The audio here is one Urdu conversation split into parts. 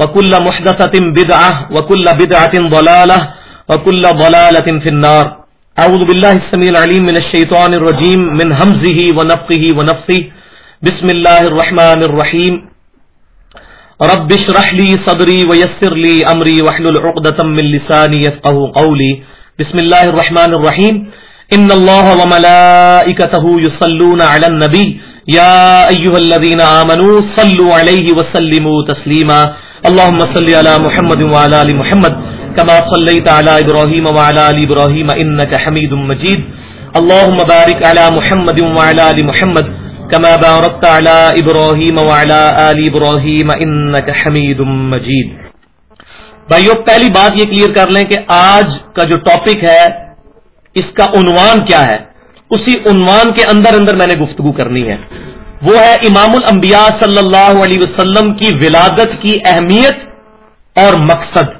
وكل محدثة بدعة وكل بدعة ضلالة وكل ضلالة في النار. أعوذ بالله السميع العليم من الشيطان الرجيم من همزه ونفقه ونفسه بسم الله الرحمن الرحيم رب اشرح لي صدري ويسر لي أمري واحلل عقدة من لساني يفقه قولي بسم الله الرحمن الرحيم إن الله وملائكته يصلون على النبي يا أيها الذين آمنوا صلوا عليه وسلموا تسليما اللهم صل على محمد وعلى آل محمد كما صليت على إبراهيم وعلى آل إبراهيم إنك حميد مجيد. اللهم بارك على محمد وعلى آل محمد كما باركت على إبراهيم وعلى آل إبراهيم إنك حميد مجيد. بھائیو، پہلی بات یہ کلیئر کر لیں کہ آج کا جو ٹاپک ہے، اس کا عنوان کیا ہے؟ اسی عنوان کے اندر اندر میں نے گفتگو کرنی ہے۔ وہ ہے امام الانبیاء صلی اللہ علیہ وسلم کی ولادت کی اہمیت اور مقصد۔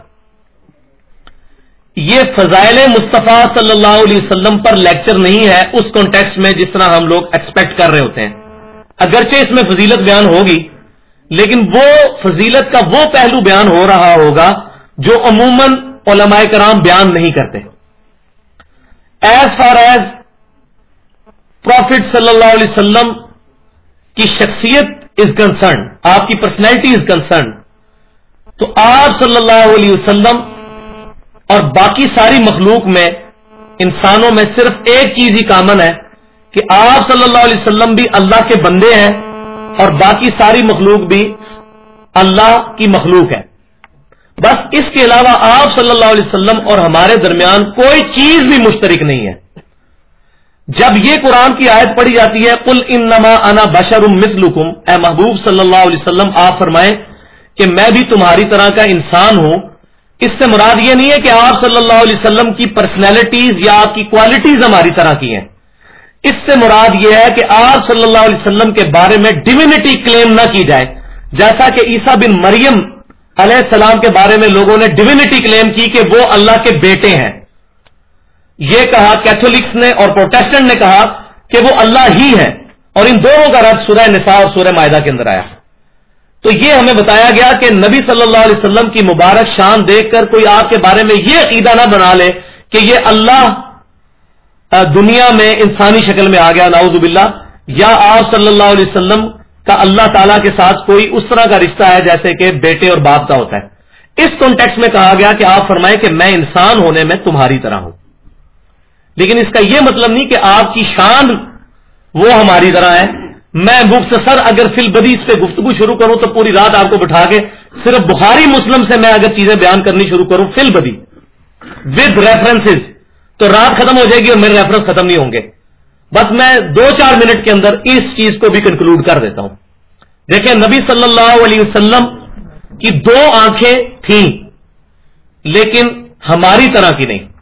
یہ فضائل مصطفیٰ صلی اللہ علیہ وسلم پر لیکچر نہیں ہے اس کانٹیکس میں جس طرح ہم لوگ ایکسپیکٹ کر رہے ہوتے ہیں۔ اگرچہ اس میں فضیلت بیان ہوگی، لیکن وہ فضیلت کا وہ پہلو بیان ہو رہا ہوگا جو عموماً علماء کرام بیان نہیں کرتے۔ ایز فار ایز پروفٹ صلی اللہ علیہ وسلم کی شخصیت از کنسرن آپ کی پرسنالٹی از کنسرن تو آپ صلی اللہ علیہ وسلم اور باقی ساری مخلوق میں انسانوں میں صرف ایک چیز ہی کامن ہے کہ آپ صلی اللہ علیہ وسلم بھی اللہ کے بندے ہیں اور باقی ساری مخلوق بھی اللہ کی مخلوق ہے۔ بس اس کے علاوہ آپ صلی اللہ علیہ وسلم اور ہمارے درمیان کوئی چیز بھی مشترک نہیں ہے۔ جب یہ قرآن کی آیت پڑھی جاتی ہے کل انما انا بشر مثلکم اے محبوب صلی اللہ علیہ وسلم، آپ فرمائیں کہ میں بھی تمہاری طرح کا انسان ہوں۔ اس سے مراد یہ نہیں ہے کہ آپ صلی اللہ علیہ وسلم کی پرسنالٹیز یا آپ کی کوالٹیز ہماری طرح کی ہیں۔ اس سے مراد یہ ہے کہ آپ صلی اللہ علیہ وسلم کے بارے میں ڈیوینٹی کلیم نہ کی جائے۔ جیسا کہ عیسیٰ بن مریم علیہ السلام کے بارے میں لوگوں نے ڈیوینٹی کلیم کی کہ وہ اللہ کے بیٹے ہیں۔ یہ کہا کیتھولکس نے اور پروٹیسٹنٹ نے کہا کہ وہ اللہ ہی ہے اور ان دونوں کا رد سورہ نساء اور سورہ معاہدہ کے اندر آیا۔ تو یہ ہمیں بتایا گیا کہ نبی صلی اللہ علیہ وسلم کی مبارک شان دیکھ کر کوئی آپ کے بارے میں یہ عقیدہ نہ بنا لے کہ یہ اللہ دنیا میں انسانی شکل میں آ گیا ناؤز باللہ، یا آپ صلی اللہ علیہ وسلم کا اللہ تعالیٰ کے ساتھ کوئی اس طرح کا رشتہ ہے جیسے کہ بیٹے اور باپ کا ہوتا ہے۔ اس کانٹیکس میں کہا گیا کہ آپ فرمائیں کہ میں انسان ہونے میں تمہاری طرح ہوں۔ لیکن اس کا یہ مطلب نہیں کہ آپ کی شان وہ ہماری طرح ہے۔ میں مختصر اگر فل بدی اس پہ گفتگو شروع کروں تو پوری رات آپ کو بٹھا کے صرف بخاری مسلم سے میں اگر چیزیں بیان کرنی شروع کروں فل بدی ود ریفرنس تو رات ختم ہو جائے گی اور میرے ریفرنس ختم نہیں ہوں گے۔ بس میں دو چار منٹ کے اندر اس چیز کو بھی کنکلوڈ کر دیتا ہوں۔ دیکھیں نبی صلی اللہ علیہ وسلم کی دو آنکھیں تھیں، لیکن ہماری طرح کی نہیں۔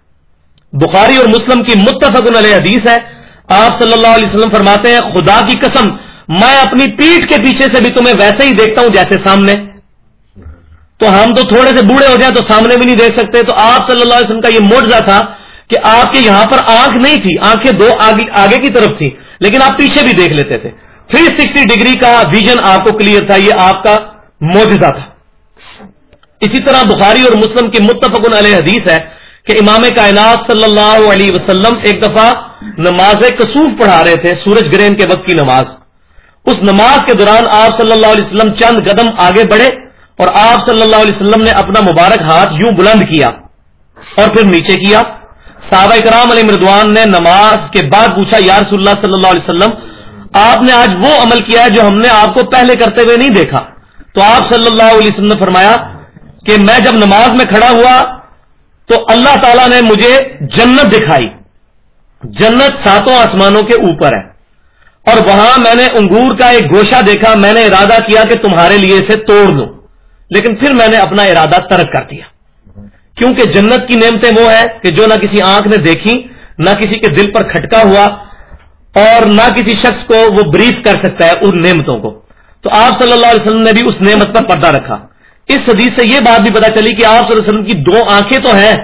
بخاری اور مسلم کی متفق علیہ حدیث ہے۔ آپ صلی اللہ علیہ وسلم فرماتے ہیں، خدا کی قسم، میں اپنی پیٹھ کے پیچھے سے بھی تمہیں ویسے ہی دیکھتا ہوں جیسے سامنے۔ تو ہم تو تھوڑے سے بوڑھے ہو جائیں تو سامنے بھی نہیں دیکھ سکتے۔ تو آپ صلی اللہ علیہ وسلم کا یہ موجہ تھا کہ آپ کے یہاں پر آنکھ نہیں تھی، آنکھیں دو آگے آگے کی طرف تھی لیکن آپ پیچھے بھی دیکھ لیتے تھے۔ تھری سکسٹی ڈگری کا ویژن آپ کو کلیئر تھا، یہ آپ کا موجودہ تھا۔ اسی طرح بخاری اور مسلم کی متفق علیہ حدیث ہے کہ امام کائنات صلی اللہ علیہ وسلم ایک دفعہ نماز کسوف پڑھا رہے تھے، سورج گرہن کے وقت کی نماز۔ اس نماز کے دوران آپ صلی اللہ علیہ وسلم چند قدم آگے بڑھے اور آپ صلی اللہ علیہ وسلم نے اپنا مبارک ہاتھ یوں بلند کیا اور پھر نیچے کیا۔ صحابہ کرام علی مردوان نے نماز کے بعد پوچھا، یا رسول اللہ صلی اللہ علیہ وسلم، آپ نے آج وہ عمل کیا ہے جو ہم نے آپ کو پہلے کرتے ہوئے نہیں دیکھا؟ تو آپ صلی اللہ علیہ وسلم نے فرمایا کہ میں جب نماز میں کھڑا ہوا تو اللہ تعالیٰ نے مجھے جنت دکھائی۔ جنت ساتوں آسمانوں کے اوپر ہے۔ اور وہاں میں نے انگور کا ایک گوشہ دیکھا، میں نے ارادہ کیا کہ تمہارے لیے اسے توڑ دوں۔ لیکن پھر میں نے اپنا ارادہ ترک کر دیا۔ کیونکہ جنت کی نعمتیں وہ ہے کہ جو نہ کسی آنکھ نے دیکھی، نہ کسی کے دل پر کھٹکا ہوا، اور نہ کسی شخص کو وہ بریف کر سکتا ہے ان نعمتوں کو۔ تو آپ صلی اللہ علیہ وسلم نے بھی اس نعمت پر پردہ رکھا۔ اس حدیث سے یہ بات بھی پتا چلی کہ آپ صلی اللہ علیہ وسلم کی دو آنکھیں تو ہیں،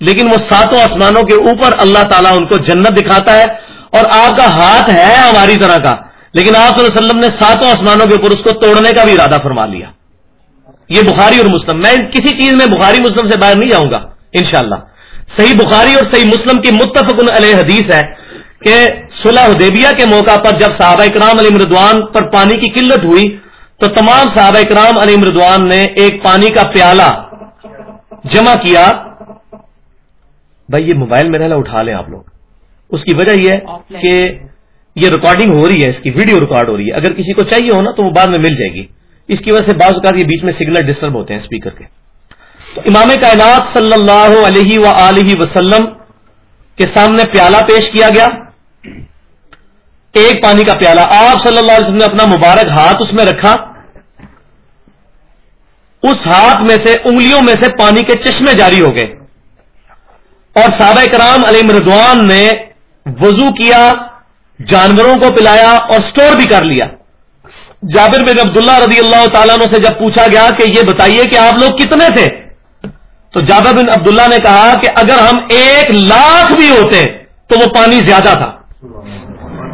لیکن وہ ساتوں آسمانوں کے اوپر اللہ تعالیٰ ان کو جنت دکھاتا ہے اور آپ کا ہاتھ ہے ہماری طرح کا۔ لیکن آپ صلی اللہ علیہ وسلم نے ساتوں آسمانوں کے اوپر اس کو توڑنے کا بھی ارادہ فرما لیا۔ یہ بخاری اور مسلم، میں کسی چیز میں بخاری مسلم سے باہر نہیں جاؤں گا، انشاءاللہ۔ صحیح بخاری اور صحیح مسلم کی متفق علیہ حدیث ہے کہ صلح حدیبیہ کے موقع پر جب صحابہ اکرام علی مردوان پر پانی کی قلت ہوئی تو تمام صحابہ اکرام علی مردوان نے ایک پانی کا پیالہ جمع کیا۔ بھائی، یہ موبائل میرا اٹھا لیں آپ لوگ۔ اس کی وجہ یہ ہے کہ یہ ریکارڈنگ ہو رہی ہے، اس کی ویڈیو ریکارڈ ہو رہی ہے۔ اگر کسی کو چاہیے ہو نا تو وہ بعد میں مل جائے گی۔ اس کی وجہ سے بعض اوقات یہ بیچ میں سگنل ڈسٹرب ہوتے ہیں اسپیکر کے۔ تو امام کائنات صلی اللہ علیہ و وسلم کے سامنے پیالہ پیش کیا گیا۔ ایک پانی کا پیالہ، آپ صلی اللہ علیہ وسلم نے اپنا مبارک ہاتھ اس میں رکھا۔ اس ہاتھ میں سے، انگلیوں میں سے پانی کے چشمے جاری ہو گئے۔ اور صحابہ کرام علی مردوان نے وضو کیا، جانوروں کو پلایا اور سٹور بھی کر لیا۔ جابر بن عبداللہ رضی اللہ تعالیٰ سے جب پوچھا گیا کہ یہ بتائیے کہ آپ لوگ کتنے تھے؟ تو جابر بن عبداللہ نے کہا کہ اگر ہم ایک لاکھ بھی ہوتے تو وہ پانی زیادہ تھا۔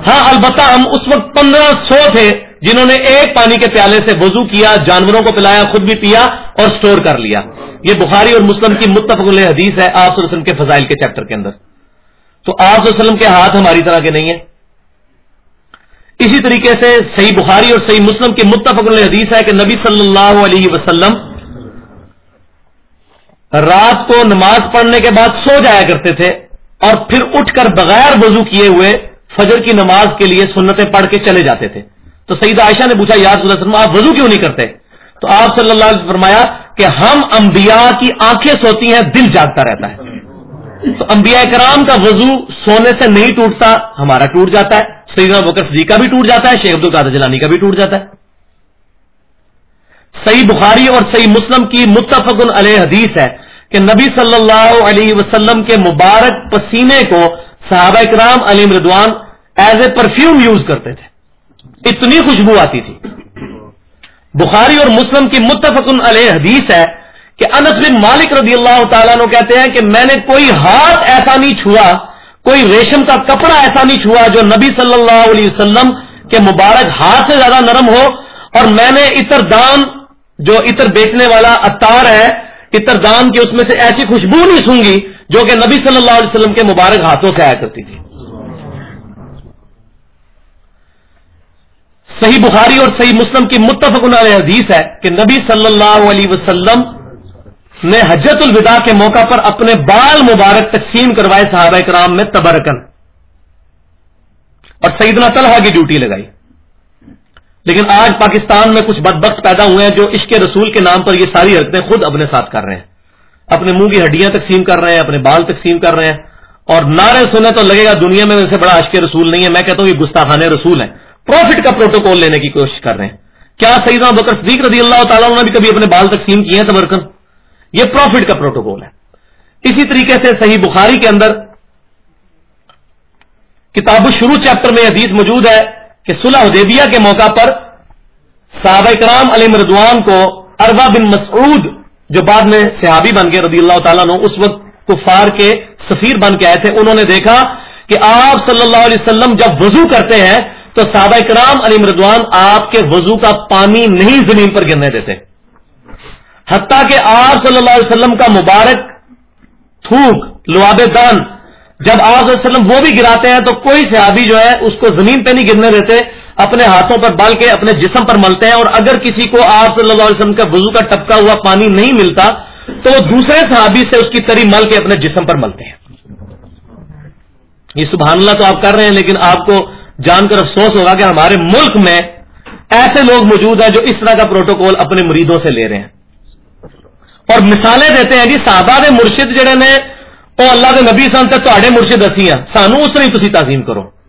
ہاں البتہ ہم اس وقت پندرہ سو تھے جنہوں نے ایک پانی کے پیالے سے وضو کیا، جانوروں کو پلایا، خود بھی پیا اور سٹور کر لیا۔ یہ بخاری اور مسلم کی متفق حدیث ہے آپ وسلم کے فضائل کے چیپٹر کے اندر۔ تو آپ وسلم کے ہاتھ ہماری طرح کے نہیں ہیں۔ اسی طریقے سے صحیح بخاری اور صحیح مسلم کی متفق حدیث ہے کہ نبی صلی اللہ علیہ وسلم رات کو نماز پڑھنے کے بعد سو جایا کرتے تھے اور پھر اٹھ کر بغیر وضو کیے ہوئے فجر کی نماز کے لیے سنتیں پڑھ کے چلے جاتے تھے۔ تو سعید عائشہ نے پوچھا یاد وسلم آپ وضو کیوں نہیں کرتے؟ تو آپ صلی اللہ علیہ فرمایا کہ ہم انبیاء کی آنکھیں سوتی ہیں، دل جاگتا رہتا ہے۔ تو انبیاء کرام کا وضو سونے سے نہیں ٹوٹتا، ہمارا ٹوٹ جاتا ہے۔ سیدنا بکر صدیق کا بھی ٹوٹ جاتا ہے، شیخ عبد القادر جلانی کا بھی ٹوٹ جاتا ہے۔ صحیح بخاری اور صحیح مسلم کی متفق علیہ حدیث ہے کہ نبی صلی اللہ علیہ وسلم کے مبارک پسینے کو صحابہ کرام علی مردوان ایز اے پرفیوم یوز کرتے تھے۔ اتنی خوشبو آتی تھی۔ بخاری اور مسلم کی متفق علیہ حدیث ہے کہ انس بن مالک رضی اللہ تعالیٰ نے کہتے ہیں کہ میں نے کوئی ہاتھ ایسا نہیں چھوا، کوئی ریشم کا کپڑا ایسا نہیں چھوا جو نبی صلی اللہ علیہ وسلم کے مبارک ہاتھ سے زیادہ نرم ہو۔ اور میں نے اتر دان جو اتر بیچنے والا اتار ہے، اتر دان کی اس میں سے ایسی خوشبو نہیں سونگی جو کہ نبی صلی اللہ علیہ وسلم کے مبارک ہاتھوں سے آیا کرتی تھی۔ صحیح بخاری اور صحیح مسلم کی متفق علیہ حدیث ہے کہ نبی صلی اللہ علیہ وسلم نے حجت الوداع کے موقع پر اپنے بال مبارک تقسیم کروائے صحابہ کرام میں تبرکن۔ اور سیدنا طلحہ کی ڈیوٹی لگائی۔ لیکن آج پاکستان میں کچھ بدبخت پیدا ہوئے ہیں جو عشق رسول کے نام پر یہ ساری حرکتیں خود اپنے ساتھ کر رہے ہیں۔ اپنے منہ کی ہڈیاں تقسیم کر رہے ہیں، اپنے بال تقسیم کر رہے ہیں۔ اور نعرے سنے تو لگے گا دنیا میں سے بڑا عشق رسول نہیں ہے، میں کہتا ہوں یہ گستاخانے رسول ہیں۔ پروفٹ کا پروٹوکول لینے کی کوشش کر رہے ہیں۔ کیا سیدنا بکر صدیق رضی اللہ تعالیٰ نے بھی کبھی اپنے بال تقسیم کیے ہیں تبرکن؟ یہ پروفٹ کا پروٹوکول ہے۔ اسی طریقے سے صحیح بخاری کے اندر کتاب شروع چیپٹر میں حدیث موجود ہے کہ صلح حدیبیہ کے موقع پر صحابہ کرام علی مردوان کو اروا بن مسعود جو بعد میں صحابی بن گئے رضی اللہ تعالیٰ نے اس وقت کفار کے سفیر بن کے آئے تھے، انہوں نے دیکھا کہ آپ صلی اللہ علیہ وسلم جب وضو کرتے ہیں تو صحابہ کرام علی مردوان آپ کے وضو کا پانی نہیں زمین پر گرنے دیتے۔ حتیٰ کہ آپ صلی اللہ علیہ وسلم کا مبارک تھوک، لواب دان، جب آپ وسلم وہ بھی گراتے ہیں تو کوئی صحابی جو ہے اس کو زمین پہ نہیں گرنے دیتے اپنے ہاتھوں پر بال کے اپنے جسم پر ملتے ہیں اور اگر کسی کو آپ صلی اللہ علیہ وسلم کا وضو کا ٹپکا ہوا پانی نہیں ملتا تو وہ دوسرے صحابی سے اس کی تری مل کے اپنے جسم پر ملتے ہیں۔ یہ سبحان اللہ تو آپ کر رہے ہیں لیکن آپ کو جان کر افسوس ہوگا کہ ہمارے ملک میں ایسے لوگ موجود ہیں جو اس طرح کا پروٹوکول اپنے مریدوں سے لے رہے ہیں۔ اور مثالیں دیتے ہیں جی صحابہ نے مرشد جڑے نے وہ اللہ کے نبی سن تے مرشد اسی ہیں۔ سانو اس نے تھی تعظیم کرو۔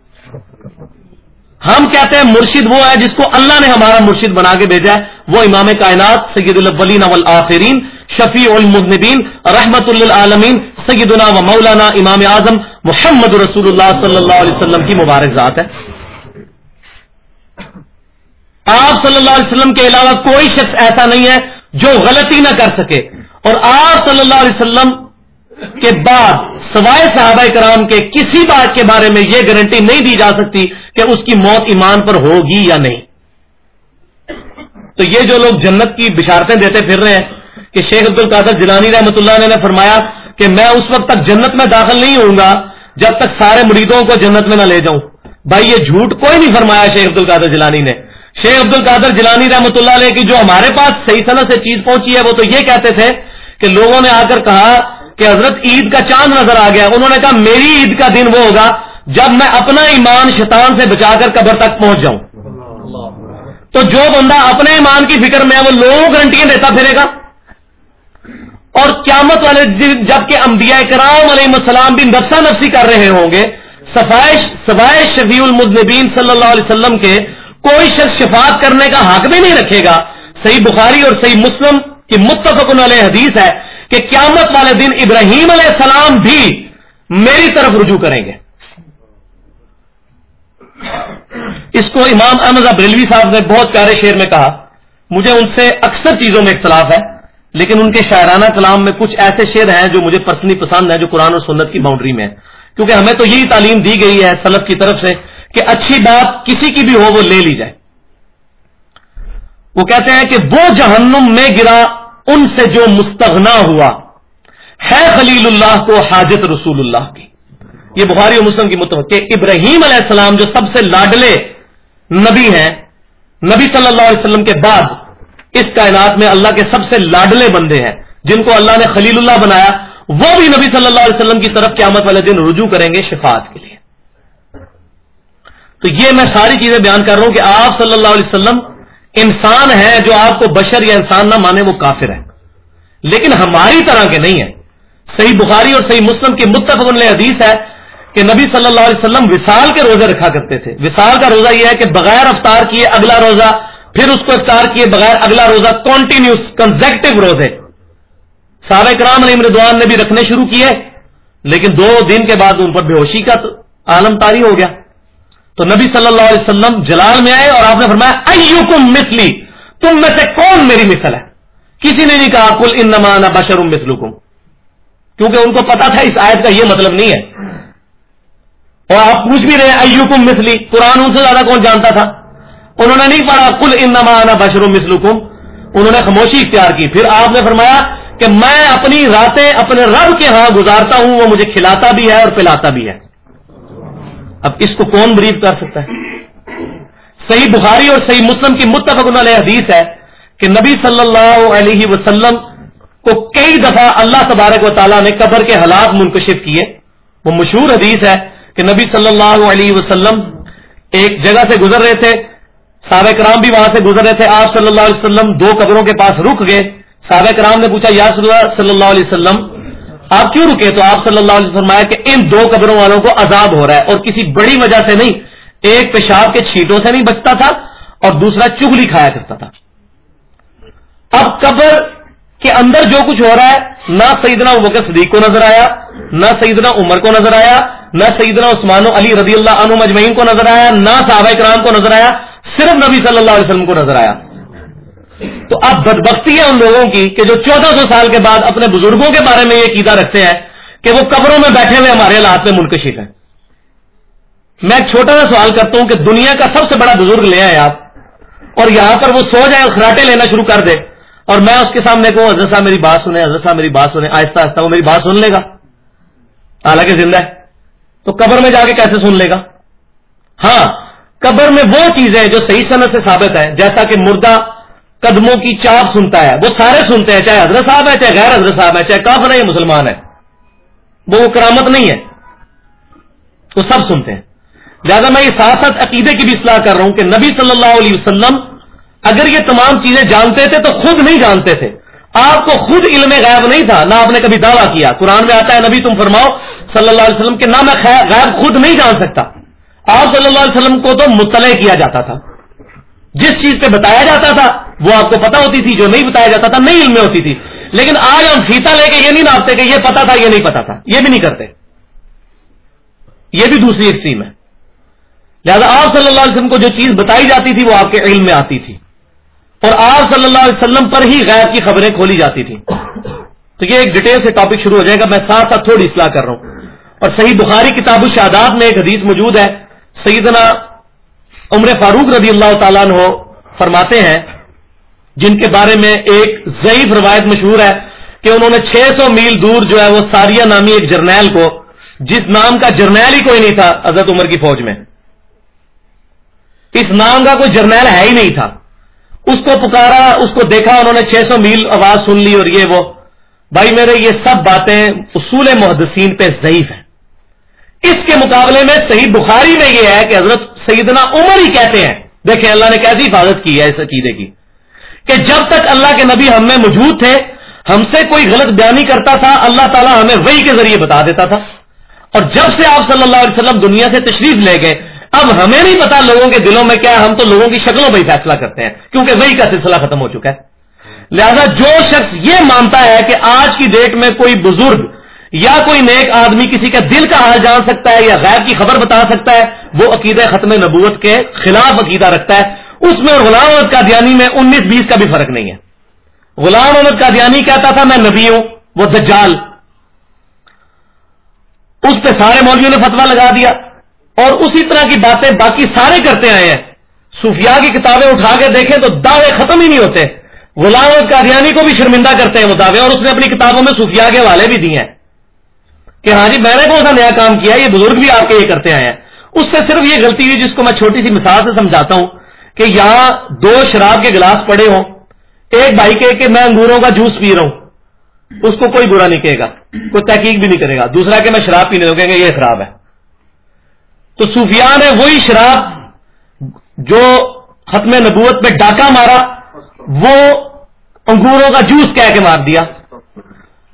ہم کہتے ہیں مرشد وہ ہے جس کو اللہ نے ہمارا مرشد بنا کے بھیجا ہے، وہ امام کائنات سید الاولین والآخرین، شفیع المذنبین، رحمت للعالمین، سیدنا و مولانا امام اعظم محمد رسول اللہ صلی اللہ علیہ وسلم کی مبارک ذات ہے۔ آپ صلی اللہ علیہ وسلم کے علاوہ کوئی شخص ایسا نہیں ہے جو غلطی نہ کر سکے۔ اور آپ صلی اللہ علیہ وسلم کے بعد سوائے صحابہ کرام کے کسی بات کے بارے میں یہ گارنٹی نہیں دی جا سکتی کہ اس کی موت ایمان پر ہوگی یا نہیں۔ تو یہ جو لوگ جنت کی بشارتیں دیتے پھر رہے ہیں کہ شیخ عبد القادر جلانی رحمۃ اللہ نے فرمایا کہ میں اس وقت تک جنت میں داخل نہیں ہوں گا جب تک سارے مریدوں کو جنت میں نہ لے جاؤں۔ بھائی یہ جھوٹ کوئی نہیں فرمایا شیخ عبد القادر جلانی نے۔ شیخ عبد القادر جلانی رحمۃ اللہ علیہ کی جو ہمارے پاس صحیح صنعت سے چیز پہنچی ہے وہ تو یہ کہتے تھے کہ لوگوں نے آ کر کہا کہ حضرت عید کا چاند نظر آ گیا، انہوں نے کہا میری عید کا دن وہ ہوگا جب میں اپنا ایمان شیطان سے بچا کر قبر تک پہنچ جاؤں۔ تو جو بندہ اپنے ایمان کی فکر میں ہے، وہ لوگوں گارنٹیاں دیتا پھرے گا۔ اور قیامت والے جبکہ انبیاء کرام علیہ السلام بھی نفسا نفسی کر رہے ہوں گے، سفائش شفیع المدنبین صلی اللہ علیہ وسلم کے کوئی شخص شفاعت کرنے کا حق بھی نہیں رکھے گا۔ صحیح بخاری اور صحیح مسلم کی متفق علیہ حدیث ہے کہ قیامت والے دن ابراہیم علیہ السلام بھی میری طرف رجوع کریں گے۔ اس کو امام احمد بریلوی صاحب نے بہت پیارے شعر میں کہا۔ مجھے ان سے اکثر چیزوں میں اختلاف ہے، لیکن ان کے شاعرانہ کلام میں کچھ ایسے شعر ہیں جو مجھے پرسنلی پسند ہیں جو قرآن اور سنت کی باؤنڈری میں ہے کیونکہ ہمیں تو یہی تعلیم دی گئی ہے سلف کی طرف سے کہ اچھی بات کسی کی بھی ہو وہ لے لی جائے۔ وہ کہتے ہیں کہ وہ جہنم میں گرا ان سے جو مستغنا ہوا ہے خلیل اللہ کو حاجت رسول اللہ کی۔ یہ بخاری و مسلم کی متفق کہ ابراہیم علیہ السلام جو سب سے لاڈلے نبی ہیں، نبی صلی اللہ علیہ وسلم کے بعد اس کائنات میں اللہ کے سب سے لاڈلے بندے ہیں، جن کو اللہ نے خلیل اللہ بنایا، وہ بھی نبی صلی اللہ علیہ وسلم کی طرف قیامت والے دن رجوع کریں گے شفاعت کے لیے۔ تو یہ میں ساری چیزیں بیان کر رہا ہوں کہ آپ صلی اللہ علیہ وسلم انسان ہے جو آپ کو بشر یا انسان نہ مانے وہ کافر ہے۔ لیکن ہماری طرح کے نہیں ہے صحیح بخاری اور صحیح مسلم کی متفق حدیث ہے کہ نبی صلی اللہ علیہ وسلم وصال کے روزے رکھا کرتے تھے۔ وصال کا روزہ یہ ہے کہ بغیر افطار کیے اگلا روزہ، پھر اس کو افطار کیے بغیر اگلا روزہ کنٹینیوس کنزیکٹو روزے۔ سارے کرام علی مردوان نے بھی رکھنے شروع کیے، لیکن دو دن کے بعد ان پر بے ہوشی کا عالم تاری ہو گیا۔ تو نبی صلی اللہ علیہ وسلم جلال میں آئے اور آپ نے فرمایا، ایوکم مثلی، تم میں سے کون میری مثل ہے؟ کسی نے نہیں کہا کل ان نمانا بشرم مثلکم۔ کیونکہ ان کو پتا تھا، اس آیت کا یہ مطلب نہیں ہے۔ اور آپ پوچھ بھی رہے ایوکم مثلی، قرآن ان سے زیادہ کون جانتا تھا؟ انہوں نے نہیں پڑھا کل ان نمانا بشرم مثلکم۔ انہوں نے خاموشی اختیار کی۔ پھر آپ نے فرمایا کہ میں اپنی راتیں اپنے رب کے ہاں گزارتا ہوں، وہ مجھے کھلاتا بھی ہے اور پلاتا بھی ہے۔ اب اس کو کون بریف کر سکتا ہے؟ صحیح بخاری اور صحیح مسلم کی متفق علیہ حدیث ہے کہ نبی صلی اللہ علیہ وسلم کو کئی دفعہ اللہ تبارک و تعالیٰ نے قبر کے حالات منکشف کیے۔ وہ مشہور حدیث ہے کہ نبی صلی اللہ علیہ وسلم ایک جگہ سے گزر رہے تھے، صحابہ کرام بھی وہاں سے گزر رہے تھے۔ آپ صلی اللہ علیہ وسلم دو قبروں کے پاس رک گئے۔ صحابہ کرام نے پوچھا، یا صلی اللہ علیہ وسلم آپ کیوں رکے؟ تو آپ صلی اللہ علیہ وسلم فرمایا کہ ان دو قبروں والوں کو عذاب ہو رہا ہے اور کسی بڑی وجہ سے نہیں، ایک پیشاب کے چھیٹوں سے نہیں بچتا تھا اور دوسرا چگلی کھایا کرتا تھا۔ اب قبر کے اندر جو کچھ ہو رہا ہے، نہ سیدنا بکر صدیق کو نظر آیا، نہ سیدنا عمر کو نظر آیا، نہ سیدنا عثمان و علی رضی اللہ عنہ مجمعین کو نظر آیا، نہ صحابہ کرام کو نظر آیا، صرف نبی صلی اللہ علیہ وسلم کو نظر آیا۔ تو اب بدبختی ہے ان لوگوں کی کہ جو چودہ سو سال کے بعد اپنے بزرگوں کے بارے میں یہ قیدا رکھتے ہیں کہ وہ قبروں میں بیٹھے ہوئے ہمارے حالات میں منکشف ہیں۔ میں ایک چھوٹا سا سوال کرتا ہوں کہ دنیا کا سب سے بڑا بزرگ لے آئے آپ اور یہاں پر وہ سو جائے اور خراٹے لینا شروع کر دے۔ اور میں اس کے سامنے کہوں، حضرت صاحب میری بات سنیں، حضرت صاحب میری بات سنیں۔ آہستہ آہستہ وہ میری بات سن لے گا۔ حالانکہ زندہ ہے۔ تو قبر میں جا کے کیسے سن لے گا؟ ہاں قبر میں وہ چیزیں جو صحیح صنعت سے ثابت ہے جیسا کہ مردہ قدموں کی چاپ سنتا ہے، وہ سارے سنتے ہیں، چاہے حضرت صاحب ہے چاہے غیر حضرت صاحب ہے چاہے کافر ہے یا مسلمان ہے وہ کرامت نہیں ہے۔ وہ سب سنتے ہیں۔ لہٰذا میں یہ ساتھ ساتھ عقیدے کی بھی اصلاح کر رہا ہوں کہ نبی صلی اللہ علیہ وسلم اگر یہ تمام چیزیں جانتے تھے تو خود نہیں جانتے تھے۔ آپ کو خود علم غیب نہیں تھا، نہ آپ نے کبھی دعویٰ کیا۔ قرآن میں آتا ہے، نبی تم فرماؤ صلی اللہ علیہ وسلم کہ نہ میں غیب خود نہیں جان سکتا۔ آپ صلی اللہ علیہ وسلم کو تو مطلع کیا جاتا تھا۔ جس چیز پہ بتایا جاتا تھا وہ آپ کو پتا ہوتی تھی، جو نہیں بتایا جاتا تھا نئی علمیں ہوتی تھی۔ لیکن آج ہم فیتا لے کے یہ نہیں ناپتے کہ یہ پتا تھا، یہ نہیں پتا تھا۔ یہ بھی نہیں کرتے۔ یہ بھی دوسری ایک ہے۔ لہٰذا آپ صلی اللہ علیہ وسلم کو جو چیز بتائی جاتی تھی، وہ آپ کے علم میں آتی تھی۔ اور آپ صلی اللہ علیہ وسلم پر ہی غیر کی خبریں کھولی جاتی تھی تو یہ ایک ڈیٹیل سے ٹاپک شروع ہو جائے گا۔ میں ساتھ ساتھ تھوڑی اصلاح کر رہا ہوں۔ اور صحیح بخاری کتاب الشہادات میں ایک حدیث موجود ہے۔ سیدنا عمر فاروق رضی اللہ تعالیٰ عنہ فرماتے ہیں جن کے بارے میں ایک ضعیف روایت مشہور ہے کہ انہوں نے چھ سو میل دور جو ہے وہ ساریہ نامی ایک جرنیل کو، جس نام کا جرنیل ہی کوئی نہیں تھا حضرت عمر کی فوج میں۔ اس نام کا کوئی جرنیل ہے ہی نہیں تھا۔ اس کو پکارا، اس کو دیکھا، انہوں نے چھ سو میل آواز سن لی اور یہ وہ، بھائی میرے یہ سب باتیں اصول محدثین پہ ضعیف ہیں۔ اس کے مقابلے میں صحیح بخاری میں یہ ہے کہ حضرت سیدنا عمر ہی کہتے ہیں۔ دیکھیں اللہ نے کیسی حفاظت کی ہے اس عقیدے کی۔ کہ جب تک اللہ کے نبی ہم میں موجود تھے، ہم سے کوئی غلط بیانی کرتا تھا، اللہ تعالیٰ ہمیں وہی کے ذریعے بتا دیتا تھا۔ اور جب سے آپ صلی اللہ علیہ وسلم دنیا سے تشریف لے گئے، اب ہمیں نہیں پتا لوگوں کے دلوں میں کیا ہم تو لوگوں کی شکلوں میں ہی فیصلہ کرتے ہیں، کیونکہ وہی کا سلسلہ ختم ہو چکا ہے۔ لہذا جو شخص یہ مانتا ہے کہ آج کی ڈیٹ میں کوئی بزرگ یا کوئی نیک آدمی کسی کا دل کا حال جان سکتا ہے یا غیر کی خبر بتا سکتا ہے، وہ عقیدہ ختم نبوت کے خلاف عقیدہ رکھتا ہے۔ اس میں اور غلام احمد کا میں انیس بیس کا بھی فرق نہیں ہے۔ غلام احمد کا کہتا تھا، میں نبی ہوں، وہ دجال۔ اس پہ سارے مولویوں نے فتوا لگا دیا۔ اور اسی طرح کی باتیں باقی سارے کرتے آئے ہیں۔ صوفیاء کی کتابیں اٹھا کے دیکھیں تو دعوے ختم ہی نہیں ہوتے۔ غلام قادیانی کو بھی شرمندہ کرتے ہیں وہ دعوے، اور اس نے اپنی کتابوں میں صوفیاء کے والے بھی دیے ہیں۔ کہ ہاں جی میں نے کون سا نیا کام کیا، یہ بزرگ بھی آپ کے یہ کرتے آئے ہیں۔ اس سے صرف یہ غلطی ہوئی جس کو میں چھوٹی سی مثال سے سمجھاتا ہوں۔ کہ یہاں دو شراب کے گلاس پڑے ہوں۔ ایک بھائی کہ کہ میں انگوروں کا جوس پی رہا ہوں۔ اس کو کوئی برا نہیں کہے گا، کوئی تحقیق بھی نہیں کرے گا۔ دوسرا کہ میں شراب پینے لگیں گے یہ خراب ہے۔ تو سفیان نے وہی شراب جو ختم نبوت میں ڈاکہ مارا، وہ انگوروں کا جوس کہہ کے مار دیا۔